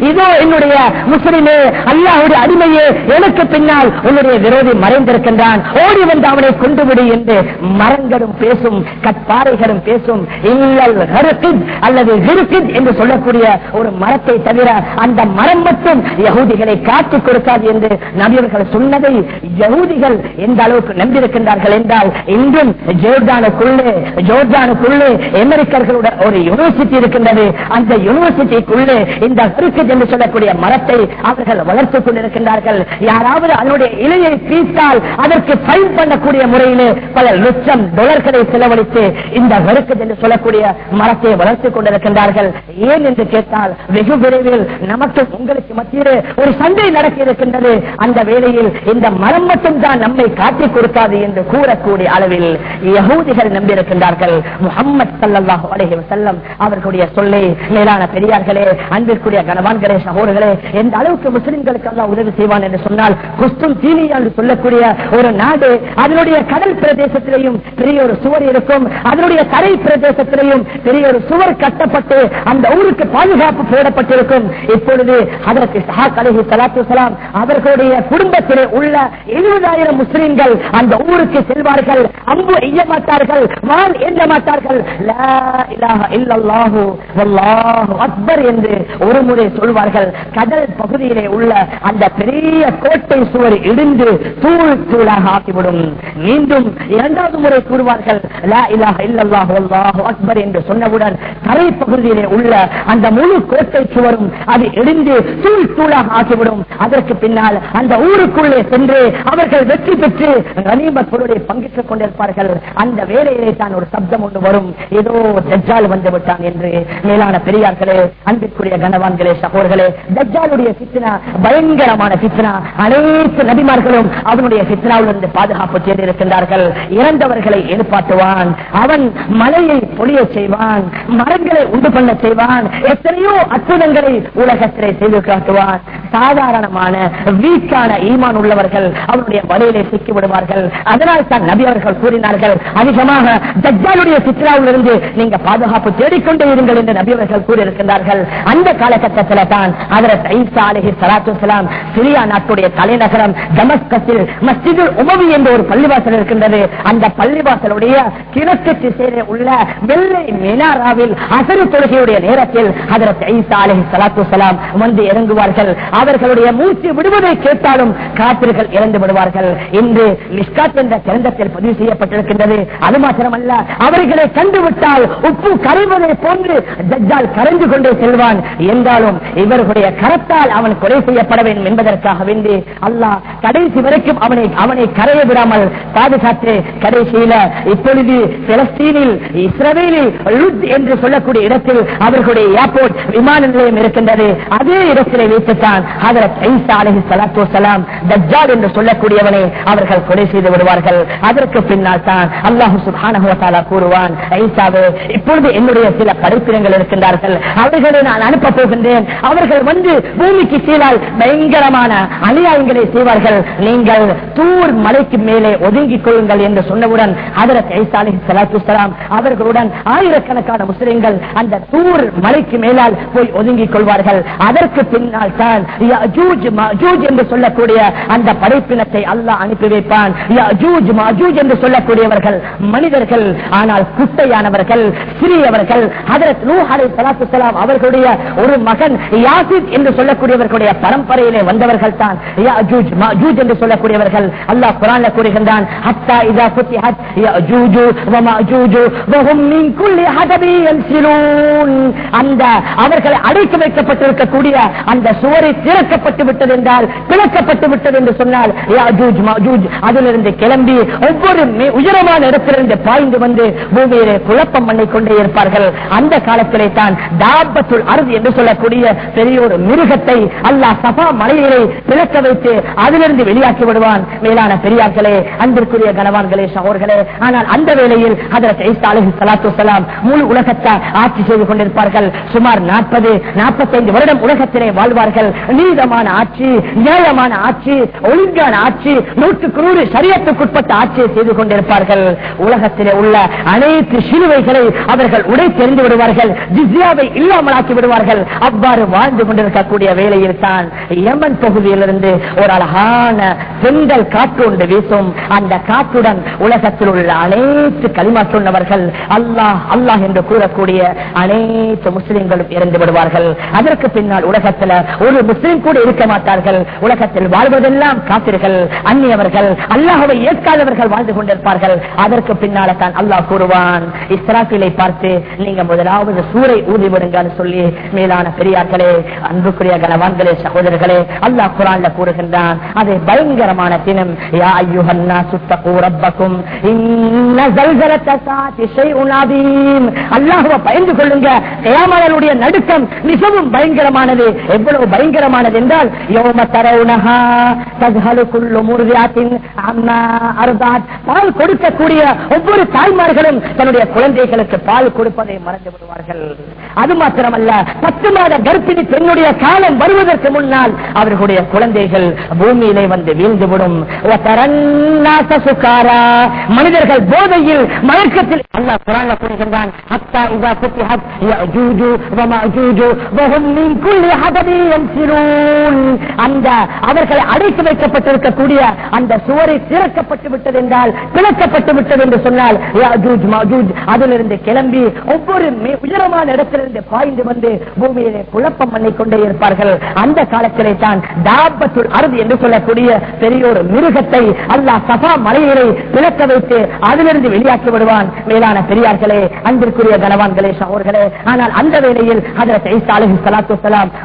இதோ என்னுடைய முஸ்லிமே அல்லாஹுடைய அடிமையே எனக்கு பின்னால் உன்னுடைய விரோதி மறைந்திருக்கின்றான். ஓடி வந்த அவனை கொண்டு விடு என்று மரங்களும் பேசும் கற்பாறைகளும் பேசும் இல்லல் ஹருக்கித் அல்லது ஹிருக்கித் என்று சொல்லக்கூடிய ஒரு மரத்தை தவிர அந்த மரம் மட்டும் யகுதிகளை காட்டிக் கொடுக்காது என்று நபியர்கள் சொன்னதை யகுதிகள் எந்த அளவுக்கு நம்பியிருக்கின்றார்கள் என்றால் இன்றும் ஜோர்டானுக்குள்ளே ஜோர்டானுக்குள்ளே அமெரிக்கர்களுடைய ஒரு யூனிவர்சிட்டி இருக்கின்றது. அந்த யூனிவர்சிட்டிக்குள்ளே இந்த ஹிருக்கித் என்று சொல்லக்கூடிய மரத்தை அவர்கள் வளர்த்துக் கொண்டிருக்கின்றார்கள். யாராவது அதனுடைய இலையை பீத்தால் அதற்கு ஃபைன் சொல்லக்கூடிய முறையிலே பல லட்சம் டாலர்களை செலவழித்து இந்த வெறுக்கு என்று சொல்லக்கூடிய மரத்தை வளர்த்துக் கொண்டிருக்கின்றார்கள். ஏன் என்று கேட்டால் வெகு விரைவில் நமக்கு உங்களுக்கு மத்தியிலே ஒரு சண்டை நடக்க இருக்கின்றது அந்த வேளையில் இந்த மரம் மட்டும்தான் நம்மை காட்டிக் கொடுக்காது என்று கூறக்கூடிய அளவில் யகூதிகள் நம்பியிருக்கின்றார்கள். முகம்மது சல்லாஹூ அலஹி வசல்லம் அவர்களுடைய சொல்லை மேலான பெரியார்களே அன்பிற்குரிய கனவான்களே சகோதரர்களே எந்த அளவுக்கு முஸ்லிம்களுக்கு எல்லாம் உதவி செய்வான் என்று சொன்னால் குஸ்தும் தீனி என்று சொல்லக்கூடிய ஒரு நாடு அதனுடைய கடல் பிரதேசத்திலேயும் பெரிய ஒரு சுவர் இருக்கும். அதனுடைய கரை பிரதேசத்திலையும் பெரிய ஒரு சுவர் கட்டப்பட்டு அந்த ஊருக்கு பாதுகாப்பு போடப்பட்டிருக்கும். இப்பொழுது அதற்கு சஹாக் அலஹி சலாத்து சலாம் அவர்களுடைய குடும்பத்திலே உள்ள எழுபதாயிரம் முஸ்லிம்கள் அந்த ஊருக்கு செல்வார்கள். அம்பு எய்ய மாட்டார்கள் வான் எண்ண மாட்டார்கள். லா அக்பர் என்று ஒரு முறை சொல்வார்கள். கடல் பகுதியிலே உள்ள அந்த பெரிய கோட்டை சுவர் இடிந்து தூள் தூளாக ஆக்கிவிடும் மீண்டும் இரண்டாவது முறை கூறுவார்கள் அக்பர் என்று சொன்னவுடன் தரை பகுதியிலே உள்ள அந்த முழு கோட்டை சுவரும் அது இடிந்து தூள் தூளாக ஆகிவிடும். அதற்கு பின்னால் அந்த ஊருக்குள்ளே சென்று அவர்கள் வெற்றி பெற்று கனிமத் பொருளை பங்கிட்டுக் கொண்டிருப்பார்கள். அந்த வேலையிலே தான் ஒரு சப்தம் ஒன்று வரும். ஏதோ தஜ்ஜால் வந்து விட்டான் என்று. மேலான பெரியார்களே அன்பிற்குரிய கனவான்களே சகோதர்களே தஜ்ஜாலுடைய சித்தனா பயங்கரமான சித்தனா அனைத்து நபிமார்களும் அவனுடைய சித்தனாவிலிருந்து பாதுகாப்பு செய்திருக்கின்றார்கள் இறந்தவர்களை எழுப்பாட்டுவான் அவன் மலையை பொழிய செய்வான். மரங்களை உண்டு பண்ண செய்வான். எத்தனையோ அற்புதங்களை உலகத்திலே செய்து காட்டுவான். சாதாரணமான வீக்கான ஈமான் உள்ளவர்கள் அவருடைய வலையிலே சிக்கி விடுவார்கள். அதனால் தான் நபி அவர்கள் கூறினார்கள் அதிகமாக தஜ்ஜாலுடைய சித்ராவிலிருந்து நீங்க பாதுகாப்பு தேடிக்கொண்டே இருங்கள் என்று நபி அவர்கள் கூறியிருக்கிறார்கள் அந்த காலகட்டத்தில் தான் அதற்கு ஐசா அலஹி சலாத்து வலாம் சிரியா நாட்டுடைய தலைநகரம் தமஸ்கத்தில் மஸ்ஜிது உமவி என்ற ஒரு பள்ளிவாசல் இருக்கின்றது. அந்த பள்ளிவாசலுடைய கிழக்கு திசையிலே உள்ள வெள்ளை மினாராவில் அசரு தொழுகையுடைய நேரத்தில் அதற்கு ஐசா அலஹி சலாத்து வந்து இறங்குவார்கள். அவர்களுடைய மூச்சு விடுவதை கேட்டாலும் காத்திர்கள் இறந்து விடுவார்கள். இன்று மிஸ்காத் என்ற கிரந்தத்தில் பதிவு செய்யப்பட்டிருக்கின்றது. அது மாத்திரமல்ல அவர்களை கண்டுவிட்டால் உப்பு கரைவதை போன்று ஜஜ்ஜால் கரைந்து கொண்டே செல்வான். என்றாலும் இவர்களுடைய கரத்தால் அவன் கொலை செய்யப்பட வேண்டும் என்பதற்காக வேண்டி அல்லாஹ் கடைசி வரைக்கும் அவனை அவனை கரைய விடாமல் பாதுகாத்து கடைசியில இப்பொழுது பிலஸ்தீனில் இஸ்ரவேலில் லுத் என்று சொல்லக்கூடிய இடத்தில் அவர்களுடைய ஏர்போர்ட் விமான நிலையம் இருக்கின்றது. அதே இடத்திலே வைத்துத்தான் ஹதரத் ஈசா அலைஹி ஸலாத்து வஸலாம் தஜ்ஜால் என்று சொல்லக்கூடியவனை அவர்கள் கொலை செய்து விடுவார்கள். அதற்கு பின்னால் தான் அல்லாஹு சுப்ஹானஹு கூறுவான் ஐசாவே இப்பொழுது என்னுடைய சில படைப்பினங்கள் இருக்கின்றார்கள். அவர்களை நான் அனுப்ப போகின்றேன். அவர்கள் வந்து பூமிக்கு கீழால் பயங்கரமான அநியாயங்களை செய்வார்கள். நீங்கள் தூர் மலைக்கு மேலே ஒதுங்கிக் கொள்ளுங்கள் என்று சொன்னவுடன் ஹதரத் ஈசா அலைஹி ஸலாத்து அவர்களுடன் ஆயிரக்கணக்கான முஸ்லிம்கள் அந்த தூர் மலைக்கு மேலால் போய் ஒதுங்கிக் கொள்வார்கள். அதற்கு பின்னால் தான் என்று சொல்லக்கூடிய அந்த படைப்பினத்தை அல்லாஹ் அனுப்பி வைப்பான். என்று சொல்லக்கூடியவர்கள் மனிதர்கள் ஆனால் குட்டையானவர்கள் சிறியவர்கள். ஹதரத் நூஹ் அலைஹிஸ்ஸலாத்து வஸலாம் அவர்களுடைய ஒரு மகன் யாசித் என்று சொல்லக்கூடியவர்களுடைய பரம்பரையிலே வந்தவர்கள் தான். என்று சொல்லக்கூடியவர்கள். அல்லாஹ் குரான கூறுகிறார் கூறுகின்றான் ஹத்தா இதா வ மின் குல்லி அந்த அவர்களை அடைத்து வைக்கப்பட்டிருக்கக்கூடிய அந்த சுவரை திறக்கப்பட்டு விட்டது என்றால் பிளக்கப்பட்டு விட்டது என்று சொன்னால் அதிலிருந்து கிளம்பி ஒவ்வொரு உயரமான இடத்திலிருந்து பாய்ந்து வந்து பூமியிலே குழப்பம் பண்ணிக் கொண்டே இருப்பார்கள். அந்த காலத்திலே தான் தாபத்துள் அருது என்று சொல்லக்கூடிய பெரிய ஒரு மிருகத்தை அல்லாஹ் சபா மலையிலே பிளக்க வைத்து அதிலிருந்து வெளியாக்கி விடுவான். மேலான பெரியார்களே அன்பிற்குரிய கனவான்களே சகோர்களே ஆனால் அந்த வேளையில் அதற்கு முழு உலகத்தை ஆட்சி செய்து கொண்டிருப்பார்கள். சுமார் நாற்பது நாற்பத்தைந்து வருடம் உலகத்திலே வாழ்வார்கள். நீதமான ஆட்சி நியாயமான ஆட்சி ஒழுங்கான ஆட்சி நூற்றுக்கு நூறு சரியத்துக்குட்பட்ட ஆட்சியை செய்து கொண்டிருப்பார்கள். உலகத்திலே உள்ள அனைத்து சிலுவைகளை அவர்கள் உடை தெரிந்து விடுவார்கள். ஜிஸ்யாவை இல்லாமலாக்கி விடுவார்கள். அவ்வாறு வாழ்ந்து கொண்டிருக்கக்கூடிய வேலையில் தான் யமன் பகுதியிலிருந்து ஒரு அழகான பெண்கள் காற்று ஒன்று வீசும். அந்த காற்றுடன் உலகத்தில் உள்ள அனைத்து களிமா சொன்னவர்கள் அல்லாஹ் அல்லாஹ் என்று கூறக்கூடிய அனைத்து முஸ்லிம்களும் இறந்து விடுவார்கள். அதற்கு பின்னால் உலகத்தில் ஒரு முஸ்லிம் கூட இருக்க மாட்டார்கள். உலகத்தில் வாழ்வதெல்லாம் காத்திர்கள் அந்நியவர்கள் அல்லாஹவை ஏற்காதவர்கள் வாழ்ந்து கொண்டிருப்பார்கள். அதற்கு பின்னால தான் அல்லாஹ் கூறுவான் இஸ்ராக்கிலை பார்த்து நீங்க முதலாவது சூரை ஊதி விடுங்கன்னு சொல்லி மேலான பெரியார்களே அன்புக்குரிய கனவான்களே சகோதரர்களே அல்லாஹ் குரான்ல கூறுகின்றான். அது பயங்கரமான தினம். யா ஐயுஹன்னா சுத்தகூ ரப்பக்கும் இன்ன ஜல்ஜலத்த சாத்தி ஷைஉன் அதீம் அல்லாஹ்வை பயந்து கொள்ளுங்க. கியாமத்துடைய நடுக்கம் மிகவும் பயங்கரமானது. எவ்வளவு பயங்கரமானது என்றால் யோம தரவுனஹா தஜ்ஹலு குல்லு முர்தியாத்தின் அம்மா அர்தாத். பால் கொடுக்கக்கூடிய ஒவ்வொரு தாய்மார்களும் தன்னுடைய குழந்தைகளுக்கு பால் கொடுப்பதை மறந்து விடுவார்கள். அது மாத்திரமல்ல பத்து மாத கர்ப்பிணி பெண்ணுடைய காலம் வருவதற்கு முன்னால் அவர்களுடைய குழந்தைகள் பூமியிலே வந்து வீழ்ந்துவிடும். மனிதர்கள் போதையில் மயக்கத்தில். அல்லாஹ் குரான்ல கூறுகின்றான் அந்த அவர்கள் அடைத்து வைக்கப்பட்டிருக்கக்கூடிய அந்த சுவரை திறக்கப்பட்டு விட்டது என்றால் பிளக்கப்பட்டு விட்டது என்று சொன்னால் யஜூஜ் மஜூஜ் அதிலிருந்து கிளம்பி ஒவ்வொரு உயரமான இடத்திலிருந்து பாய்ந்து வந்து பூமியிலே குழப்பம் பண்ணிக்கொண்டே இருப்பார்கள். அந்த காலத்திலே தான் தாபத்துள் அருது என்று சொல்லக்கூடிய பெரிய ஒரு மிருகத்தை அல்லாஹ் சபா மலையிலே பிளக்க வைத்து அதிலிருந்து வெளியாக்கி விடுவான் மேலான பெரியார்களே அன்பிற்குரிய கனவான்களே சகோர்களே ஆனால் அந்த வேளையில் ஹதரத் ஈசா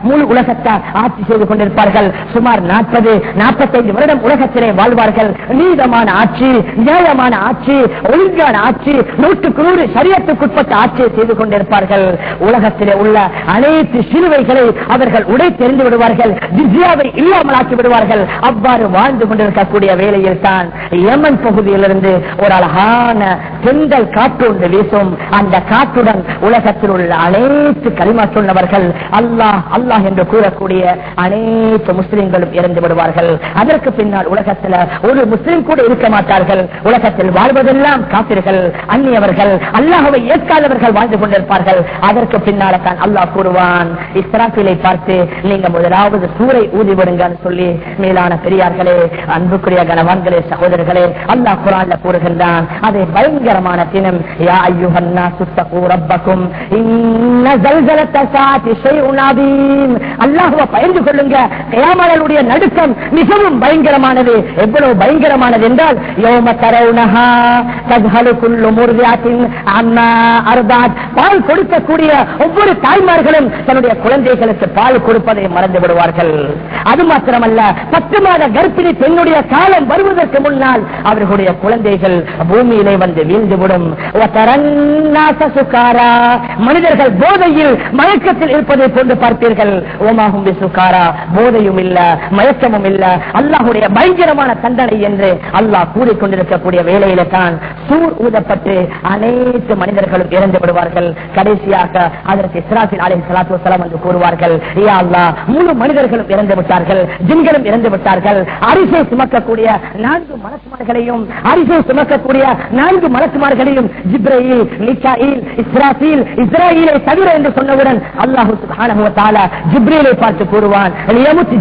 முழு உலகத்தை ஆட்சி செய்து கொண்டிருப்பார்கள். சுமார் நாற்பது நாற்பத்தைந்து வருடம் உலகத்திலே வாழ்வார்கள். நீதமான ஆட்சி நியாயமான ஆட்சி ஒழுங்கான ஆட்சி நூற்றுக்கு நூறு சரியத்துக்குட்பட்ட ஆட்சியை செய்து கொண்டிருப்பார்கள். உலகத்திலே உள்ள அனைத்து சிலுவைகளை அவர்கள் உடை தெரிந்து விடுவார்கள். ஜிஸ்யாவை இல்லாமலாக்கி விடுவார்கள். அவ்வாறு வாழ்ந்து கொண்டிருக்கக்கூடிய வேலையில் தான் யமன் பகுதியிலிருந்து ஒரு அழகான பெண்கள் காற்று ஒன்று வீசும். அந்த காற்றுடன் உலகத்தில் உள்ள அனைத்து களிமா சொன்னவர்கள் அல்லாஹ் அல்லாஹ் என்று கூறக்கூடிய அனைத்து முஸ்லிம்களும் இறந்து விடுவார்கள். அதற்கு பின்னால் உலகத்தில் ஒரு முஸ்லிம் கூட இருக்க மாட்டார்கள். உலகத்தில் வாழ்வதெல்லாம் காப்பீர்கள் அந்நியவர்கள் அல்லாஹவை ஏற்காதவர்கள் வாழ்ந்து கொண்டிருப்பார்கள். அதற்கு பின்னால தான் அல்லாஹ் கூறுவான் இஸ்ராஃபிலை பார்த்து நீங்க முதலாவது சூரை ஊதி விடுங்கன்னு சொல்லி மேலான பெரியார்களே அன்புக்குரிய கனவான்களே சகோதரர்களே அல்லா குரான்ல கூறுகின்றான் அது பயங்கரமான தினம். யா ஐயுஹன்னா சுத்தகூ ரப்பக்கும் அல்லாஹுவ பயந்து கொள்ளுங்க கயாமலனுடைய நடுக்கம் மிகவும் பயங்கரமானது. எவ்வளவு பயங்கரமானது என்றால் யோம தரவுனஹா தகலுக்குள்ளு குல்லு முர்தியாத்தின் அம்மா அர்தாத். பால் கொடுக்கக்கூடிய ஒவ்வொரு தாய்மார்களும் தன்னுடைய குழந்தைகளுக்கு பால் கொடுப்பதை மறந்து விடுவார்கள் அது மாத்திரமல்ல பத்து மாத கர்ப்பிணி பெண்ணுடைய காலம் வருவதற்கு முன்னால் அவர்களுடைய குழந்தைகள் பூமியிலே வந்து வீழ்ந்துவிடும். மனிதர்கள் போதையில் மயக்கத்தில் இருப்பதை போன்று பார்ப்பீர்கள். ஓமாகும் சுகாரா. போதையும் இல்ல மயக்கமும் இல்ல. அல்லாஹுடைய பயங்கரமான தண்டனை என்று அல்லாஹ் கூறிக்கொண்டிருக்கக்கூடிய வேலையில தான் சூர் ஊதப்பட்டு அனைத்து மனிதர்களும் இறந்து விடுவார்கள். கடைசியாக அதற்கு இஸ்ராசின் அலை என்று கூறுவார்கள் முழு மனிதர்களும் இறந்து விட்டார்கள் ஜின்களும் இறந்து விட்டார்கள். அரிசை சுமக்கக்கூடிய நான்கு நான்கு மலக்குமார்களையும் அரிசை சுமக்கக்கூடிய நான்கு மலக்குமார்களையும் ஜிப்ரஹில் மிக்காயில் இஸ்ராஃபில் இஸ்ராயிலை தவிர என்று சொன்னவுடன் அல்லாஹு சுப்ஹானஹு ஜிப்ரீலை பார்த்து கூறுவான்.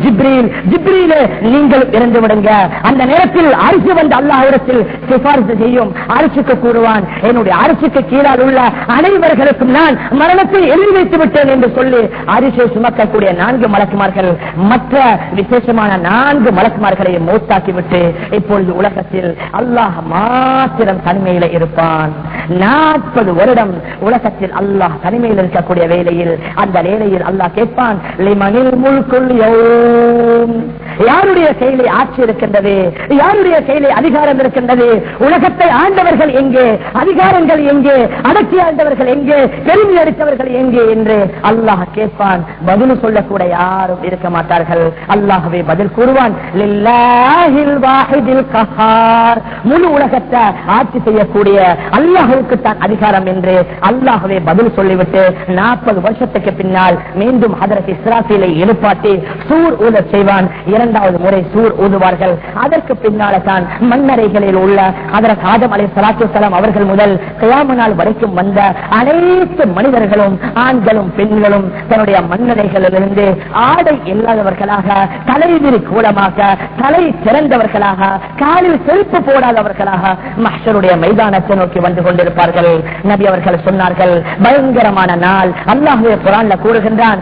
ஜிப்ரீல் ஜிப்ரீலே நீங்கள் இறந்து விடுங்க. அந்த நேரத்தில் அரிசி வந்த அல்லாஹிடத்தில் சிபாரிசு செய்யும். அரிசிக்கு கூறுவான் என்னுடைய அரிசிக்கு கீழால் உள்ள அனைவர்களுக்கும் நான் மரணத்தை எழுதி வைத்து விட்டேன் என்று சொல்லி அரிசியை சுமக்கக்கூடிய நான்கு மலக்குமார்கள் மற்ற விசேஷமான நான்கு மலக்குமார்களை மூத்தாக்கிவிட்டு இப்போ இந்த உலகத்தில் அல்லாஹ் மாத்திரம் தனிமையில இருப்பான். நாற்பது வருடம் உலகத்தில் அல்லாஹ் தனிமையில் இருக்கக்கூடிய வேலையில் அந்த வேலையில் அல்லாஹ் கேட்பான் லிமனில் முழுக்குள் யாருடைய கையிலே ஆட்சி இருக்கின்றது? யாருடைய செயலை அதிகாரம் இருக்கின்றது? உலகத்தை ஆண்டவர்கள் எங்கே? அதிகாரங்கள் எங்கே? அடக்கி ஆண்டவர்கள் எங்கே? பெருமை அடித்தவர்கள் எங்கே என்று அல்லாஹ் கேட்பான். பதில் சொல்லக்கூட யாரும் இருக்க மாட்டார்கள். அல்லாஹவே பதில் கூறுவான். கஹார். முழு உலகத்தை ஆட்சி செய்யக்கூடிய அல்லாஹுக்கு தான் அதிகாரம் என்று அல்லாஹவே பதில் சொல்லிவிட்டு நாற்பது வருஷத்துக்கு பின்னால் மீண்டும் அதற்கு இஸ்ராஃபிலை எழுப்பாட்டி சூர் ஊழல் செய்வான். இரண்டாவது முறை சூர் ஊதுவார்கள். அதற்கு பின்னால தான் மண்ணறைகளில் உள்ள ஹதரத் ஆதம் அலை சலாத்து வலாம் அவர்கள் முதல் கயாம நாள் வரைக்கும் வந்த அனைத்து மனிதர்களும் ஆண்களும் பெண்களும் தன்னுடைய மண்ணறைகளிலிருந்து ஆடை இல்லாதவர்களாக தலைவிரி கூலமாக தலை திறந்தவர்களாக காலில் செருப்பு போடாதவர்களாக மஷருடைய மைதானத்தை நோக்கி வந்து கொண்டிருப்பார்கள். நபி அவர்கள் சொன்னார்கள் பயங்கரமான நாள். அல்லாஹுடைய குரான்ல கூறுகின்றான்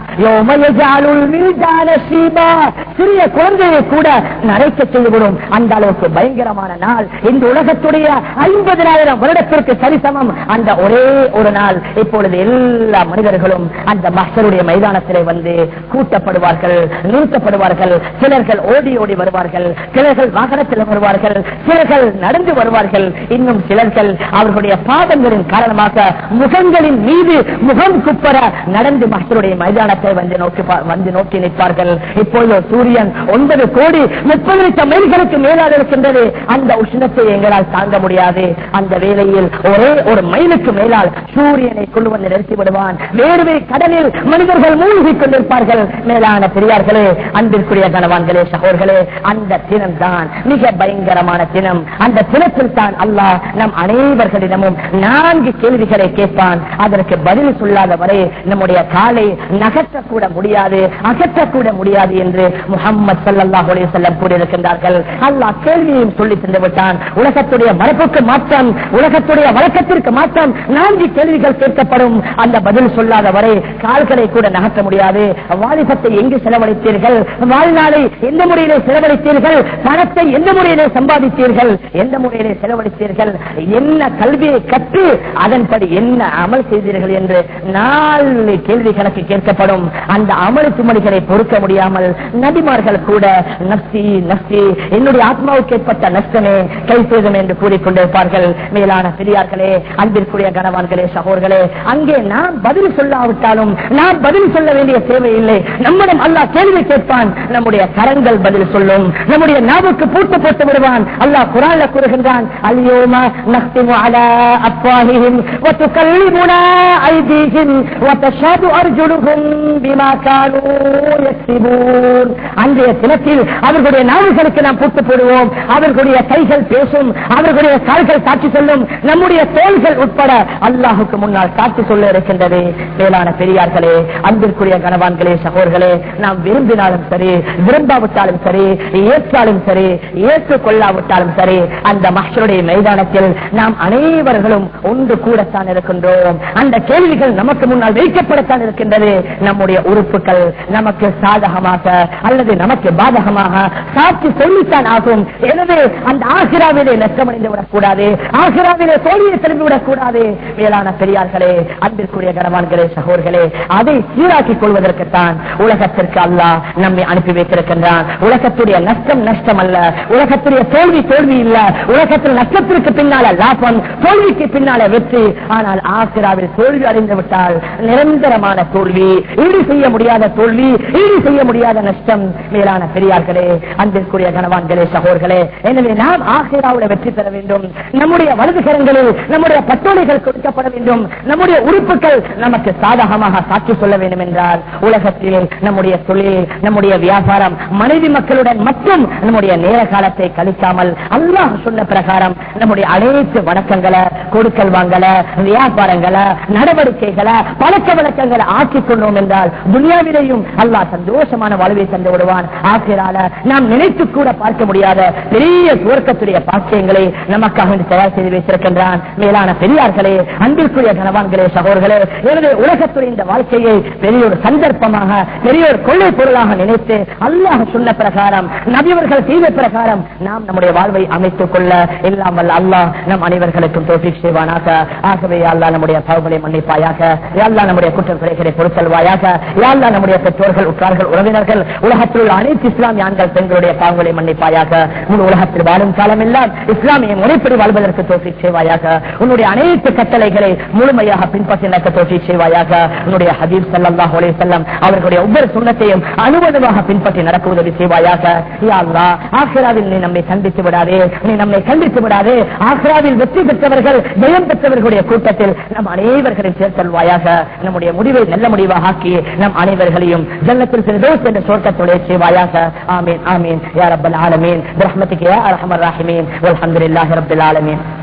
சிறிய குழந்தை குழந்தையை கூட நரைக்க செய்துவிடும் அந்த அளவுக்கு பயங்கரமான நாள். இந்த உலகத்துடைய ஐம்பதினாயிரம் வருடத்திற்கு சரிசமம். அந்த ஒரே ஒரு நாள். இப்பொழுது எல்லா மனிதர்களும் அந்த மஸ்டருடைய மைதானத்திலே வந்து கூட்டப்படுவார்கள் நிறுத்தப்படுவார்கள். சிலர்கள் ஓடி ஓடி வருவார்கள். சிலர்கள் வாகனத்தில் வருவார்கள். சிலர்கள் நடந்து வருவார்கள். இன்னும் சிலர்கள் அவர்களுடைய பாதங்களின் காரணமாக முகங்களின் மீது முகம் குப்பர நடந்து மஸ்டருடைய மைதானத்தை வந்து நோக்கி வந்து நோக்கி நிற்பார்கள். இப்பொழுது சூரியன் ஒன்பது கோடி முப்பது லட்சம் மைல்களுக்கு மேலாக இருக்கின்றது. அந்த உஷ்ணத்தை எங்களால் தாங்க முடியாது. அந்த வேளையில் ஒரே ஒரு மைலுக்கு மேலால் சூரியனை கொண்டு வந்து நிறுத்தி விடுவான். வேறு கடலில் மனிதர்கள் மூழ்கி கொண்டிருப்பார்கள். மேலான பெரியார்களே அன்பிற்குரிய கணவான்களே சகோர்களே அந்த தினம் தான் மிக பயங்கரமான தினம். அந்த தினத்தில் தான் அல்லாஹ் நம் அனைவர்களிடமும் நான்கு கேள்விகளை கேட்பான். அதற்கு பதில் சொல்லாத வரை நம்முடைய காலை நகர்த்தக்கூட முடியாது அகற்றக்கூட முடியாது என்று முகம்மது சல்லாஹ் செல்லம் கூறியிருக்கின்றார்கள். அல்லாஹ் கேள்வியையும் சொல்லி தந்து விட்டான் உலகத்துடைய மரப்புக்கு மாற்றம் உலகத்துடைய வழக்கத்திற்கு மாற்றம் நான்கு கேள்விகள் கேட்கப்படும். அந்த பதில் சொல்லாத வரை கால்களை கூட நகர்த்த முடியாது. வாலிபத்தை எங்கு செலவழித்தீர்கள்? வாழ்நாளை எந்த முறையிலே செலவழித்தீர்கள்? பணத்தை எந்த முறையிலே சம்பாதித்தீர்கள்? எந்த முறையிலே செலவழித்தீர்கள்? என்ன கல்வியை கற்று அதன்படி என்ன அமல் செய்தீர்கள் என்று நாலு கேள்வி கணக்கு கேட்கப்படும். அந்த அமல் சுமணிகளை பொறுக்க முடியாமல் நபிமார்கள் கூட நப்சி நப்சி என்னுடைய ஆத்மாவுக்கு ஏற்பட்ட நஷ்டமே கை சேதம் என்று கூறிக்கொண்டிருப்பார்கள் மேலான பெரியார்களே அன்பிற்குரிய கனவான்களே சகோர்களே அங்கே நாம் பதில் சொல்லாவிட்டாலும் நாம் பதில் சொல்ல வேண்டிய தேவையில்லை நம்மிடம் அல்லாஹ் கேள்வி கேட்பான் நம்முடைய கரங்கள் பதில் சொல்லும் நம்முடைய நாவுக்கு பூட்டு போட்டு விடுவான் அல்லாஹ் குரான்ல கூறுகின்றான் அல்யோமா நக்திமு அலா அப்வாஹிஹிம் وتكلمنا أيديهم وتشهد أرجلهم بما كانوا يكسبون அன்றைய தினத்தில் அவர்களுடைய நாவுகளுக்கு நாம் பூட்டு போடுவோம். அவர்களுடைய கைகள் பேசும். அவர்களுடைய கால்கள் சாட்சி சொல்லும். நம்முடைய தோள்கள் உட்பட அல்லாஹுக்கு முன்னால் சாட்சி சொல்ல இருக்கின்றது. மேலான பெரியார்களே அன்பிற்குரிய கனவான்களே சகோர்களே நாம் விரும்பினாலும் சரி விரும்பாவிட்டாலும் சரி ஏற்றாலும் சரி ஏற்றுக் கொள்ளாவிட்டாலும் சரி அந்த மகளுடைய மைதானத்தில் நாம் அனைவர்களும் ஒன்று கூடத்தான் இருக்கின்றோம். அந்த கேள்விகள் நமக்கு முன்னால் வைக்கப்படத்தான் இருக்கின்றது. நம்முடைய உறுப்புகள் நமக்கு சாதகமாக அல்லது நமக்கு பாதகமாக சாட்சி சொல்லித்தான் ஆகும். எனவே அந்த ஆசிராவிலே நஷ்டமடைந்து விடக்கூடாது ஆசிராவிலே தோல்வியை திரும்பி விடக்கூடாது மேலான பெரியார்களே அன்பிற்குரிய கனவான்களே சகோர்களே அதை சீராக்கிக் கொள்வதற்குத்தான் உலகத்திற்கு அல்லா நம்மை அனுப்பி வைத்திருக்கின்றான். உலகத்துடைய நஷ்டம் நஷ்டம் அல்ல உலகத்துடைய தோல்வி தோல்வி இல்ல. உலகத்தில் நஷ்டத்திற்கு பின்னால லாபம் தோல்விக்கு பின்னால வெற்றி. ஆனால் ஆசிராவில் தோல்வி அடைந்து விட்டால் நிரந்தரமான தோல்வி ஈடு செய்ய முடியாத தோல்வி ஈடு செய்ய முடியாத நஷ்டம். மேலான பெரியார்களே அன்பிற்குரிய கனவான்களே சகோர்களே எனவே நாம் ஆசிராவுல வெற்றி பெற வேண்டும். நம்முடைய வலதுகரங்களில் நம்முடைய பட்டோலைகள் கொடுக்கப்பட வேண்டும். நம்முடைய உறுப்புகள் நமக்கு சாதகமாக சாட்சி சொல்ல வேண்டும் என்றால் உலகத்தில் நம்முடைய தொழில் நம்முடைய வியாபாரம் மனைவி மக்களுடன் மட்டும் நம்முடைய நேர காலத்தை கழிக்காமல் அல்லாஹ் சொன்ன பிரகாரம் நம்முடைய அனைத்து வணக்கங்களை கொடுக்கல் வாங்கல வியாபாரங்களை நடவடிக்கைகளை பழக்க வழக்கங்களை ஆக்கிக் கொண்டோம் என்றால் துனியாவிலேயும் அல்லாஹ் சந்தோஷமான வாழ்வை தந்து விடுவான். ஆசிரால நாம் நினைத்து கூட பார்க்க முடியாத பெரிய சுவர்க்கத்துடைய பாக்கியங்களை நமக்காக தயார் செய்து வைத்திருக்கின்றான். மேலான பெரியார்களே அன்பிற்குரிய கனவான்களே சகோதரர்களே எனவே உலகத்துடைய இந்த வாழ்க்கையை பெரிய ஒரு சந்தர்ப்பமாக பெரிய ஒரு கொள்ளை பொருளாக நினைத்து அல்லாஹ் சொன்ன பிரகாரம் நபியவர்கள் செய்த பிரகாரம் நாம் நம்முடைய வாழ்வை அமைத்துக் கொள்ள எல்லாம் வல்ல அல்லாஹ் நம் அனைவர்களுக்கும் தோற்றி செய்வானாக. ஆகவே அல்லாஹ் நம்முடைய பாவங்களை மன்னிப்பாயாக. யாழ்லா நம்முடைய குற்றம் குறைகளை பொறுத்தல்வாயாக. யாழ்லா நம்முடைய பெற்றோர்கள் உற்றார்கள் உறவினர்கள் உலகத்தில் உள்ள அனைத்து இஸ்லாமிய ஆண்கள் பெண்களுடைய பாவங்களை மன்னிப்பாயாக. முழு உலகத்தில் வாழும் காலம் எல்லாம் இஸ்லாமிய முறைப்படி வாழ்வதற்கு தோற்றி செய்வாயாக. உன்னுடைய அனைத்து கட்டளைகளை முழுமையாக பின்பற்றி நடக்க தோற்றி செய்வாயாக. உன்னுடைய ஹபீப் ஸல்லல்லாஹு அலைஹி செல்லம் அவர்களுடைய ஒவ்வொரு சுண்ணத்தையும் அனுபவமாக பின்பற்றி நடக்க உதவி செய்வாயாக. யா ஆசிராவில் நீ நம்மை கண்டித்து விடாதே. நீ நம்மை கண்டித்து விடாதே. ஆசிராவில் வெற்றி பெற்றவர்கள் ஜெயம் பெற்றவர்களுடைய கூட்டத்தில் நம் அனைவர்களையும் சேர்த்தல்வாயாக. நம்முடைய முடிவை நல்ல முடிவாக ஆக்கி நம் அனைவர்களையும் ஜன்னத்தில் ஃபிர்தௌஸ் என்ற சொர்க்கத்துடைய செய்வாயாக. وأنفاس آمين آمين. يا رب العالمين. برحمتك يا أرحم الراحمين. والحمد لله رب العالمين.